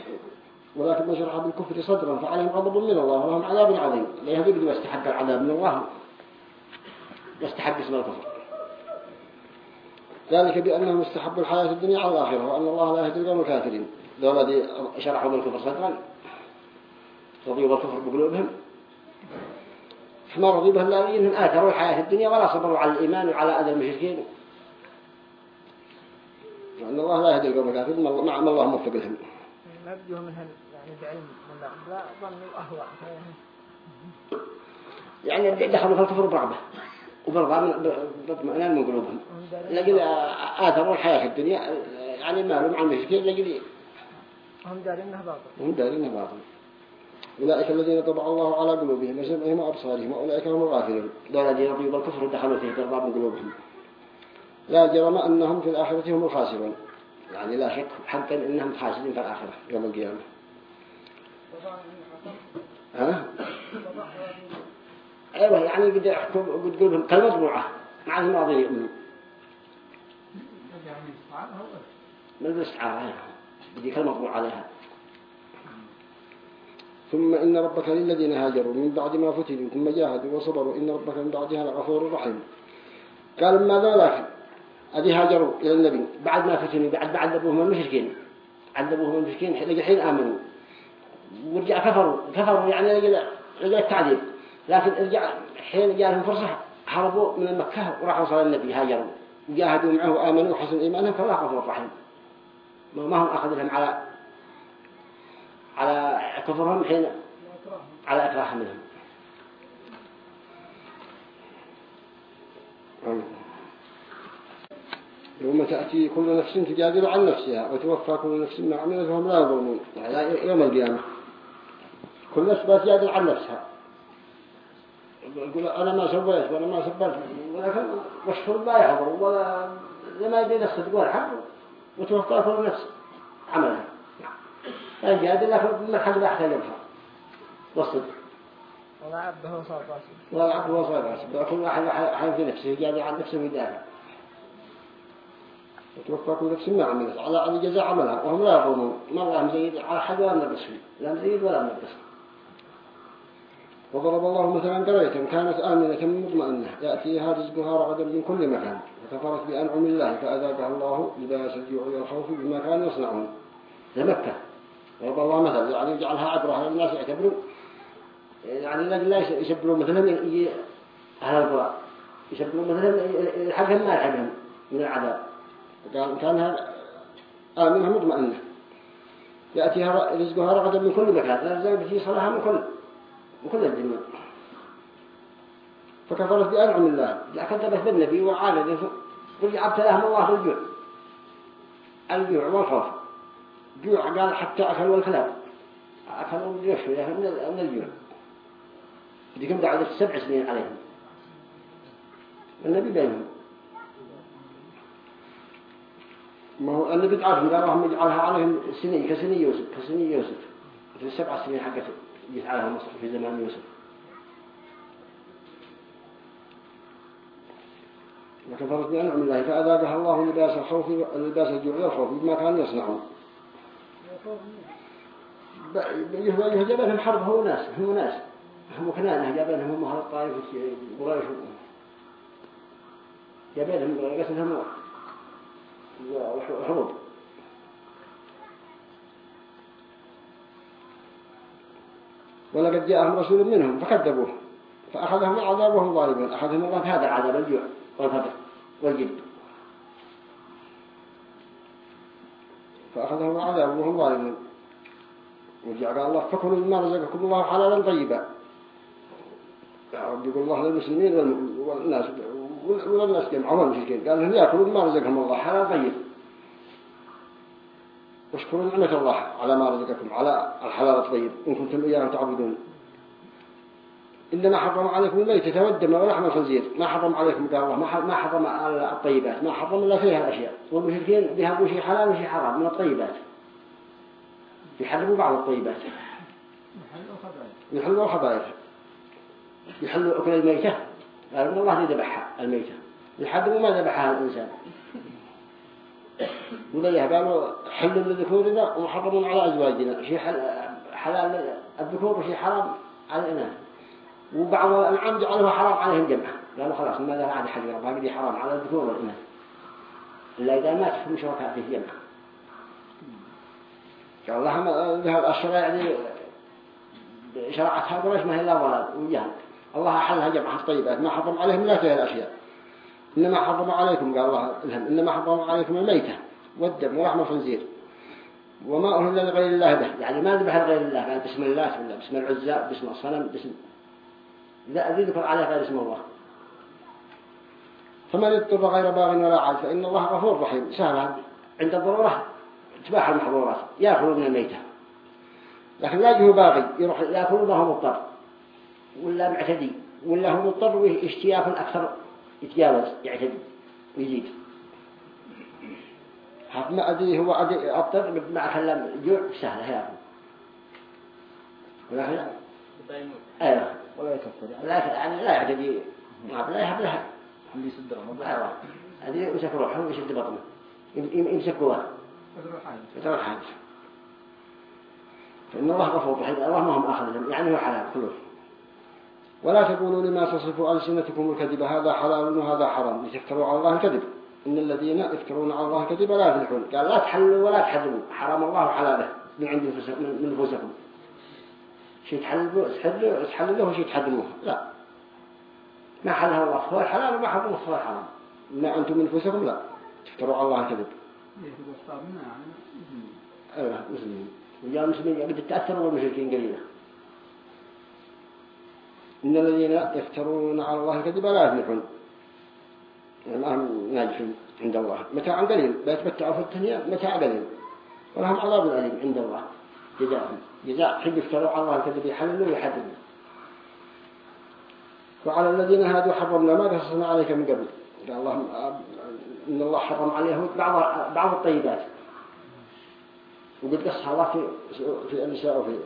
ولكن من شرح بالكفر صدرا فعليهم غضب من الله ولهم عذاب عظيم. ليه يقدر يستحق العذاب من الله. يستحق اسم الكفر. ذلك بأنهم استحبوا الحياة الدنيا على الآخرة وأن الله لا يهدي القوم الكافرين. ذولا الذي شرحوا بالكفر صدرا. رضيوا بالكفر بقلوبهم. فما رضي به الله إنهم آثروا الحياة الدنيا ولا صبروا على الإيمان وعلى أذى المشركين. وأن الله لا يهدي القوم الكافرين ما الله موفق لهم بعلم لا لا ظنوا أهواء يعني دخلوا في الكفر برغبة وبرغبة باطمئنان من قلوبهم. لكن آثروا الحياة في الدنيا يعني ما مع المشركين لكن هم دارين إنه باطل. هم دارين باطل. أولئك الذين طبع الله على قلوبهم وسمعهم وأبصارهم وأولئك هم الغافلون. دول الذين رضيوا بالكفر ودخلوا فيه برغبة من قلوبهم. لا جرم أنهم في الآخرة هم الخاسرون. يعني لا شك حقا أنهم خاسرين في الآخرة يوم القيامة. ها؟ أيوة يعني قد يحكم قد قلبهم كالمطبوعة مع الماضي هو من الاستعارة يعني بدي كالمطبوع عليها. ثم إن ربك للذين هاجروا من بعد ما فتنوا ثم جاهدوا وصبروا إن ربك من بعدها لغفور رحيم. قال ماذا لكن أدي هاجروا إلى النبي. بعد ما فتنوا بعد بعد عذبوهم المشركين. عذبوهم المشركين لقى الحين آمنوا. ورجع كفروا. كفروا يعني لقى لقى التعذيب. لكن رجع حين جاء لهم فرصة هربوا من مكة وراحوا صلى النبي هاجروا. جاهدوا معه وآمنوا وحسن إيمانهم فالله غفور رحيم ما هم أخذ لهم على على كفرهم حين على إكراه منهم. يوم تأتي كل نفس تجادل عن نفسها وتوفى كل نفس ما عملت وهم لا يظلمون. يعني يوم القيامة. كل نفس بتجادل عن نفسها. يقول أنا ما سويت ولا ما سبرت ولكن والشهود لا يحضر ولا لما يدين الصدق والحق وتوفى كل نفس عملها الجادل لكن من لا يحتاج يبحر والصدق. ولا عبده صار راسي والعقل هو صار كل واحد في نفسه جادل عن نفسه ويدافع كل نفس ما عملت على على جزاء عملها وهم لا يظلمون ما الله مزيد على حد ولا فيه لا مزيد ولا نقص وضرب الله مثلا قرية كانت آمنة مطمئنة. يأتيها رزقها رغدا من كل مكان. فكفرت بأنعم الله فأذاقها الله لباس الجوع والخوف بما كانوا يصنعون. لمكة ضرب الله مثلا يعني يجعلها عبرة للناس يعتبروا يعني لا يشبروا مثلا أهل القرى يشبروا مثلا الحقهم ما يحقهم من العذاب. كانها آمنة مطمئنة. يأتيها رزقها رغدا من كل مكان. الرزق في صلاها من كل. من كل الدنيا فكفرت بأنعم الله. كذبت بالنبي وعاندته قل ابتلاهم الله بالجوع الجوع. والخوف جوع قال حتى أكلوا الكلاب. أكلوا الجوع من الجوع. كم بعد سبع سنين عليهم. النبي بينهم. ما هو النبي تعرف قال اللهم يجعلها عليهم سنين كسنين يوسف كسنين يوسف. في السبع سنين حقته يجعلها مصر في زمان يوسف وكفرت بأنعم الله فأذاقها الله لباس الخوف لباس الجوع والخوف بما كانوا يصنعون. جابتهم حرب هو ناس هو ناس. هم كنانة جابتهم هم أهل الطائف قريش. جابتهم قسمهم وحروب. ولقد جاءهم رسول منهم فكذبوه فأخذهم العذاب وهم ظالمون. أخذهم الله بهذا العذاب الجوع والفقر والجد. فأخذهم العذاب وهم ظالمون. وجعل الله فكلوا مما رزقكم الله حلالا طيبا. يقول الله للمسلمين والناس والناس جمعوا المشركين قال لهم يأكلوا مما رزقهم الله حلالا طيب واشكروا نعمة الله على ما رزقكم على الحلال الطيب إن كنتم إياه تعبدون. إنما حرم عليكم الميتة والدم ولحم الخنزير. ما حرم عليكم قال الله ما حرم الطيبات. ما حرم إلا فيها الأشياء. والمشركين بيهبوا شيء حلال وشيء حرام. من الطيبات. يحرموا بعض الطيبات. يحلوا الخبائث. يحلوا أكل الميتة. قالوا الله يذبحها الميتة. يحرموا ما ذبحها الإنسان. وليه قالوا حل لذكورنا ومحرم على أزواجنا. شيء حلال الذكور وشيء حرام على الإناث وبعض الأنعام جعلوها حرام عليهم جمعة قالوا خلاص ماذا عاد حد يرى باقي حرام على الذكور والإناث إلا إذا مات فهم شركاء فيه جمعة قال الله ذهب الشرع يعني شرعتها قريش ما هي إلا ضلال. وجهل. الله أحلها جمعة الطيبات ما حرم عليهم لا فيها الأشياء. إنما حرم عليكم قال الله الهم إنما حرم عليكم الميتة والدم ولحم الخنزير وما أهل لغير الله به. يعني ما ذبح لغير الله قال بسم الله ولا بسم العزى بسم الصنم بسم لا ذكر عليه غير اسم الله. فمن اضطر غير باغ ولا عاد فإن الله غفور رحيم. سهل عند الضرورة تباح المحظورات يأكل من الميتة. لكن لا يجيه باغي يروح يأكل ما هو مضطر ولا معتدي ولا هو مضطر ويشتياكل أكثر. يتجاوز يعتدي ويزيد حتى ما أدري هو أدري أضطر مع كلام جوع سهلة يأكل ولكن أيوه ولا يكفر. يعني لا يعني لا يعتدي. لا يحب لها اللي يسد رمضان أيوه هذه يمسك روحه ويشد بطنه. يمسك قواه يترك حاجة فإن الله غفور رحيم. الله ما هم آخذ يعني هو حلال كله ولا تقولوا لما تصفوا ألسنتكم الكذب هذا حلال وهذا حرام. لتفتروا على الله الكذب. إن الذين يفترون على الله الكذب لا يفلحون. قال لا تحلوا ولا تحرموا حرام الله حلاله من عند من نفوسكم شيء تحللوا تحللوا تحللوه وشيء تحرموه. لا. ما حلها الله هو الحلال وما حرمه هو الحرام. ما أنتم من نفوسكم لا. تفتروا على الله الكذب. أيوة مسلمين. وجاء المسلمين يبدأ تأثروا بالمشركين قليلا؟ إن الذين يفترون على الله الكذب لا يفلحون. يعني ما هم ناجحين عند الله. متاع قليل. بيتمتعوا في الدنيا متاع قليل. ولهم عذاب أليم عند الله. جزاءهم جزاء. حب يفتروا على الله الكذب يحللوا ويحددوا وعلى الذين هادوا حرمنا ما قصصنا عليك من قبل. قال الله إن الله حرم عليهم بعض بعض الطيبات. وقد قصها الله في في النساء وفي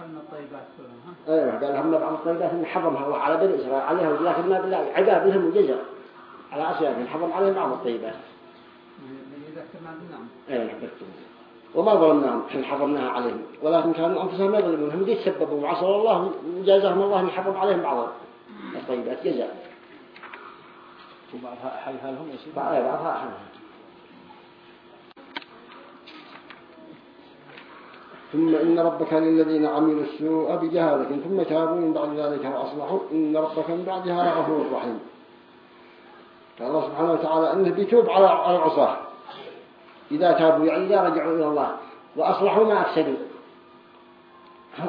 الطيبات كلها أيوه قال هم بعض الطيبات ان حرمها الله على بني إسرائيل عليها ولكن ما بالله عقاب لهم وجزاء على اسيادهم حرم عليهم بعض الطيبات. بالنعم أيوه بس وما ظلمناهم حين حرمناها عليهم. ولكن كانوا أنفسهم يظلمون هم دي تسببوا وعصوا الله وجازهم الله أن حرم عليهم بعض الطيبات جزاء. وبعضها حلها لهم يصير بعضها حلها ثم إن ربك للذين عملوا السوء بجهالة ثم تابوا من بعد ذلك وأصلحوا إن ربك من بعدها غفور رحيم. قال الله سبحانه وتعالى أنه بيتوب على العصاة. إذا تابوا يعني إذا رجعوا إلى الله وأصلحوا ما أفسدوا.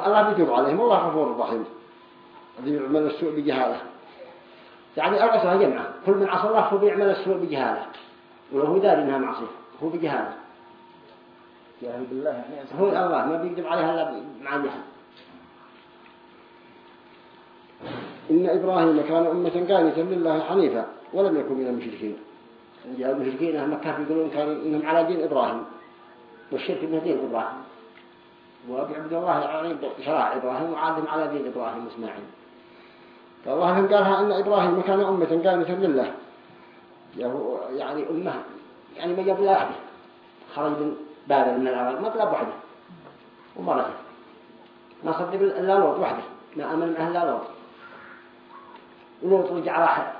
الله بيتوب عليهم الله غفور رحيم. الذي يعمل السوء بجهالة. يعني العصاة جمعة. كل من عصى الله هو بيعمل السوء بجهالة. وهو دار إنها معصية هو بجهالة. بالله يعني هو الله ما بيقدم عليها إلا مع الجهل إن إبراهيم كان أمة قانتا لله حنيفا ولم يكن من المشركين جاء المشركين أهل مكة يقولون كانوا إنهم على دين إبراهيم والشرك من دين إبراهيم وبعبد الله يعني شرع إبراهيم وعادهم على دين إبراهيم وإسماعيل فالله قالها أن إبراهيم كان أمة قانتا لله يعني أمة يعني ما جاب لا خرج من بابل من الأول ما طلب وحدة. ومرته ما صدق إلا لوط وحدة. ما أمن معه إلا لوط ولوط رجع راح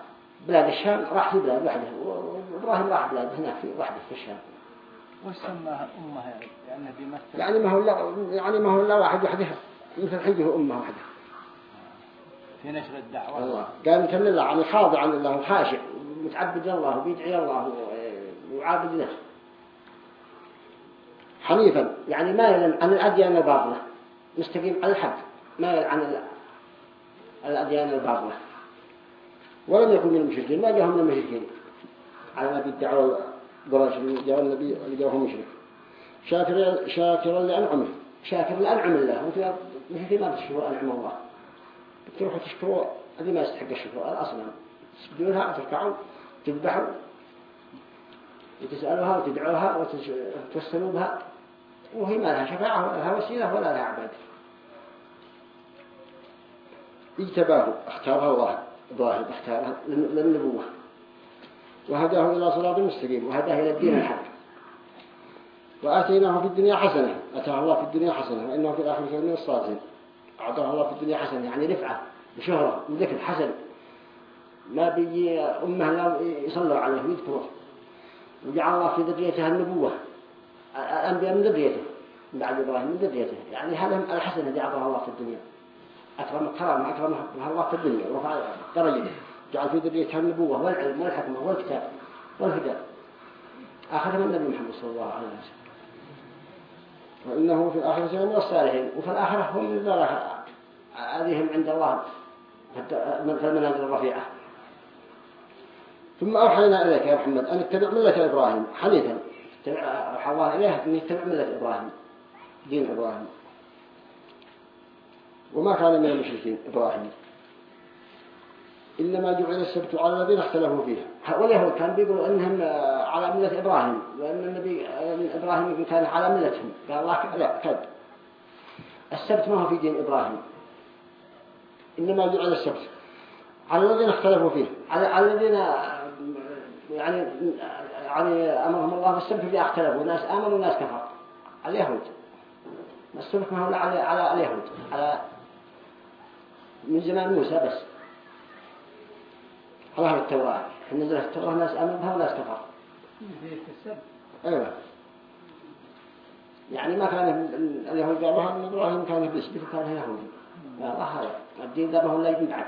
بلاد الشام راح في بلاد وحدة. وإبراهيم راح بلاد. هناك في وحدة في الشام. وش سماها أمها يعني بيمثل يعني ما هو لا يعني ما هو لا واحد وحده مثل حجه أمه وحده في نشر الدعوة. الله. قال مثل الله. يعني خاضع عن الله وخاشع متعبد الله وبيدعي الله وعابد له حنيفا. يعني ما يلم عن الأديان الباطلة مستقيم على الحق. ما يلم عن الأديان الباطلة ولم يكن من المشركين. ما جاءهم من المشركين. على ما بيدعوا قريش جاء النبي اللي جاءهم مشرك. شاكرا شاكرا لأنعمه شاكر لأنعم الله. وانتوا مثل ما بتشكروا أنعم الله. بتروحوا تشكروا. هذه ما يستحق الشكر الأصنام تسجدونها وتركعوا. تذبحوا. وتسألوها وتدعوها وتوسلوا بها وهي ما لها شفاعة ولا لها وسيلة ولا لها عباد اجتباه اختارها الله ظاهر اختارها للنبوة. وهداه إلى صراط مستقيم وهداه إلى الدين الحق. وآتيناه في الدنيا حسنة أتاه الله في الدنيا حسنة وإنه في الآخرة من الصالحين. أعطاه الله في الدنيا حسنة يعني رفعة وشهرة وذكر حسن. ما بيجي أمه لا يصلوا عليه ويذكروه وجعل الله في ذريتها النبوة. الأنبياء من ذريته بعد إبراهيم من ذريته. يعني هذا الحسنة الذي أعطاها الله في الدنيا. أكرم الكرم أكرمها الله في الدنيا ورفع درجته جعل في ذريتها النبوة والعلم والحكمة والكتاب والهدى. أخذ من النبي محمد صلى الله عليه وسلم. وإنه في الآخرة من الصالحين وفي الآخرة هم من ذلك هذه عند الله في المنازل الرفيعة. ثم أوحينا إليك يا محمد أن اتبع ملة إبراهيم حنيفا. أوحى الله إليه أن يتبع ملة إبراهيم دين إبراهيم. وما كان من المشركين إبراهيم. إنما جعل السبت على الذين اختلفوا فيه واليهود كان بيقولوا أنهم على ملة إبراهيم وأن النبي إبراهيم كان على ملتهم. قال الله لا كذب السبت ما هو في دين إبراهيم. إنما جعل السبت على الذين اختلفوا فيه على الذين يعني يعني أمرهم الله بالسبت اللي اختلفوا ناس آمنوا وناس كفروا. اليهود. السبت ما هو على على اليهود. على من زمان موسى بس. على التوراة. نزلت التوراة ناس آمنوا بها وناس كفروا. أيوة. يعني ما كان اليهود قالوا أن إبراهيم كان بيسبت كان يهودي لا الله هذا. الدين ذا ما هو لا يجي بعد.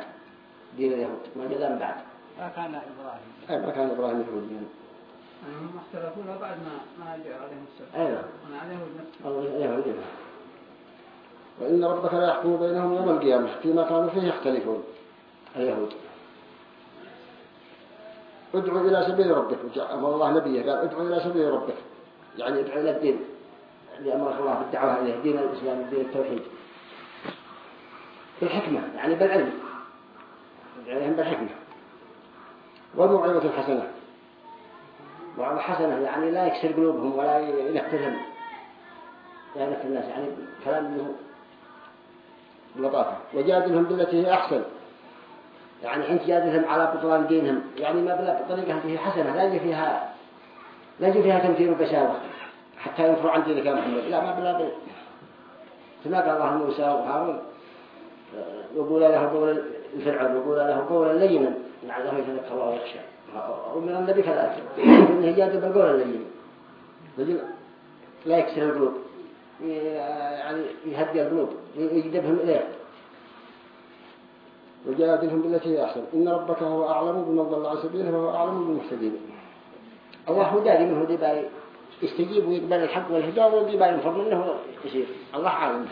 دين اليهود ما جاء من بعد. ما كان إبراهيم. ما كان إبراهيم يهوديا. يعني هم اختلفوا له بعد ما ما جاء عليهم السبت أيوة. أنا عليه نفسه الله يهودي وإن ربك لا يحكم بينهم يوم القيامة فيما كانوا فيه يختلفون. اليهود ادعو إلى سبيل ربك. أمر الله نبيه. قال ادعو إلى سبيل ربك. يعني ادعو إلى الدين. اللي أمرك الله بالدعوة إليه دين الإسلام دين التوحيد. بالحكمة يعني بالعلم. ادعو بالحكمة. والموعظة الحسنة. موعظة حسنة يعني لا يكسر قلوبهم ولا ينكتهم يهلك الناس يعني كلام منه لطافة وجادلهم بالتي هي أحسن. يعني أنت جادلهم على بطلان دينهم يعني ما بلا بطريقة هذه حسنة لا يجي فيها لا يجي فيها تمثيل وبشاوة حتى ينفروا عن دينك يا محمد. لا ما بلا بلا كما قال الله موسى وهارون وقول له قول الفرعون وقول له قولا لينا لعله يتذكر الله ويخشى. ومن النبي كذلك إنه جاد بالقول اللين رجل لا يكسر القلوب. يعني يهدي القلوب يجذبهم إليه. وجادلهم بالتي هي أحسن. إن ربك هو أعلم بمن ضل عن سبيله وهو أعلم بالمهتدين. الله هو داري منه باي يستجيب ويقبل الحق والهدى ودي ينفر منه يصير الله عالم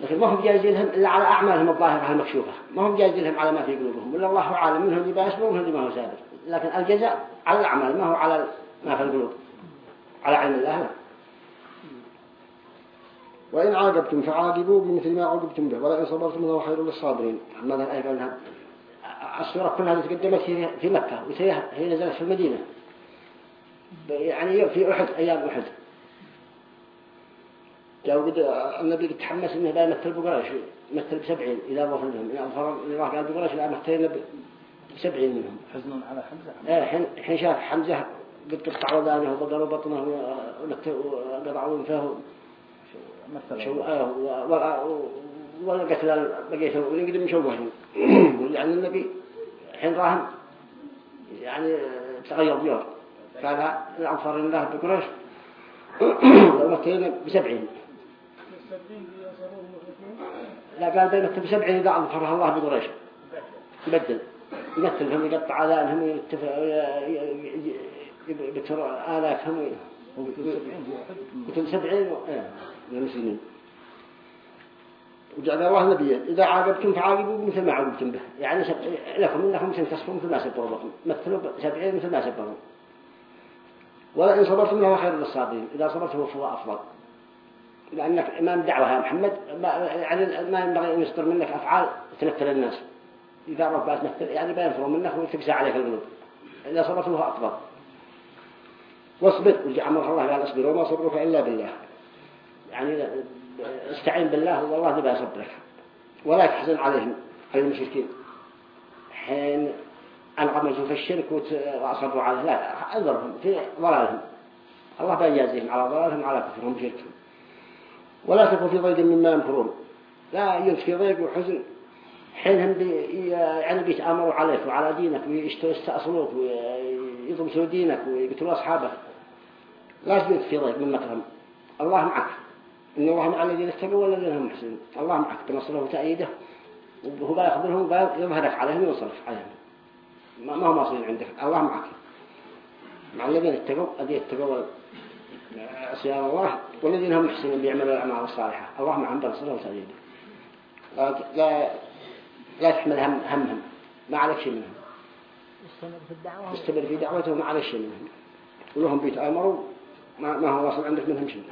لكن ما هم جايز لهم إلا على أعمالهم الظاهرة المكشوفة. ما هم جايز لهم على ما في قلوبهم. ولا الله عالم منهم اللي باسمه ومنهم اللي ما هو سابق. لكن الجزاء على الأعمال ما هو على ما في القلوب. على علم الله. لا وإن عاقبتم فعاقبوا بمثل ما عاقبتم به. ولئن صبرتم فهو خير للصابرين. ماذا الآية قالها السورة كلها تقدمت في مكة وهي نزلت في المدينة. يعني في أحد أيام أحد. جاء قد النبي تحمس إنه لا يمثل بقريش يمثل بسبعين إذا ظفر لهم إذا ظفر الله قال بقريش لا مثلنا بسبعين منهم. حزن على حمزة. إيه حين حين شاف حمزة قد قطعوا ذانه وبقروا بطنه وقطعوا أنفه. شو آه ولا قتل بقيت ونقدر مشوهين. [clears throat] يعني النبي حين راهم يعني تغير بيور قال الأنصار الله بقريش. [clears throat] لو مثلنا بسبعين. لا قال بيمثل بسبعين إذا أظفرها الله بقريش. يبدل. يمثلهم يقطع آذانهم يتفق يبتر آلافهم مثل سبعين من المسلمين. وجعل الله نبيا. إذا عاقبتم فعاقبوا مثل ما عاقبتم به. يعني لكم إنكم سنتصفوا مثل ما سبروا بكم مثلوا سبعين مثل ما سبروا. ولا إن صبرتم له خير للصابرين. إذا صبرتم فهو أفضل. لأنك إمام دعوة يا محمد يعني ما ينبغي أن يصدر منك أفعال تمثل الناس. إذا ربما تمثل يعني بينفروا منك وتقسى عليك القلوب إذا صبرت له واصبر وجعل الله قال اصبر وما صبرك إلا بالله. يعني استعين بالله والله نبي يصبرك. ولا تحزن عليهم على المشركين. حين أنغمزوا في الشرك وأصروا عليه لا أنظرهم في ضلالهم. الله بيجازيهم على ضلالهم على كفرهم بشركهم ولا تكون في ضيق مما يمكرون لا في ضيق وحزن. حينهم بي يعني بيتآمروا عليك وعلى دينك ويستأصلوك ويضمسوا دينك ويقتلوا أصحابك. لا تجد في ضيق من مكرهم. الله معك. إن الله مع الذين استقوا والذين هم محسنون. الله معك. بنصره وتأييده. وهو بيأخذهم يظهرك عليهم ويصرف عليهم. ما هو مصير عندك. الله معك. مع الذين اتقوا أذي اتقوا عصيان الله والذين هم محسنين بيعملوا الأعمال الصالحة. الله معهم بنصره وتأييده لا لا تحمل هم همهم. ما عليك شيء منهم. استمر في دعوته ما عليك شيء منهم. ولهم بيتآمروا ما, ما هو واصل عندك منهم شيء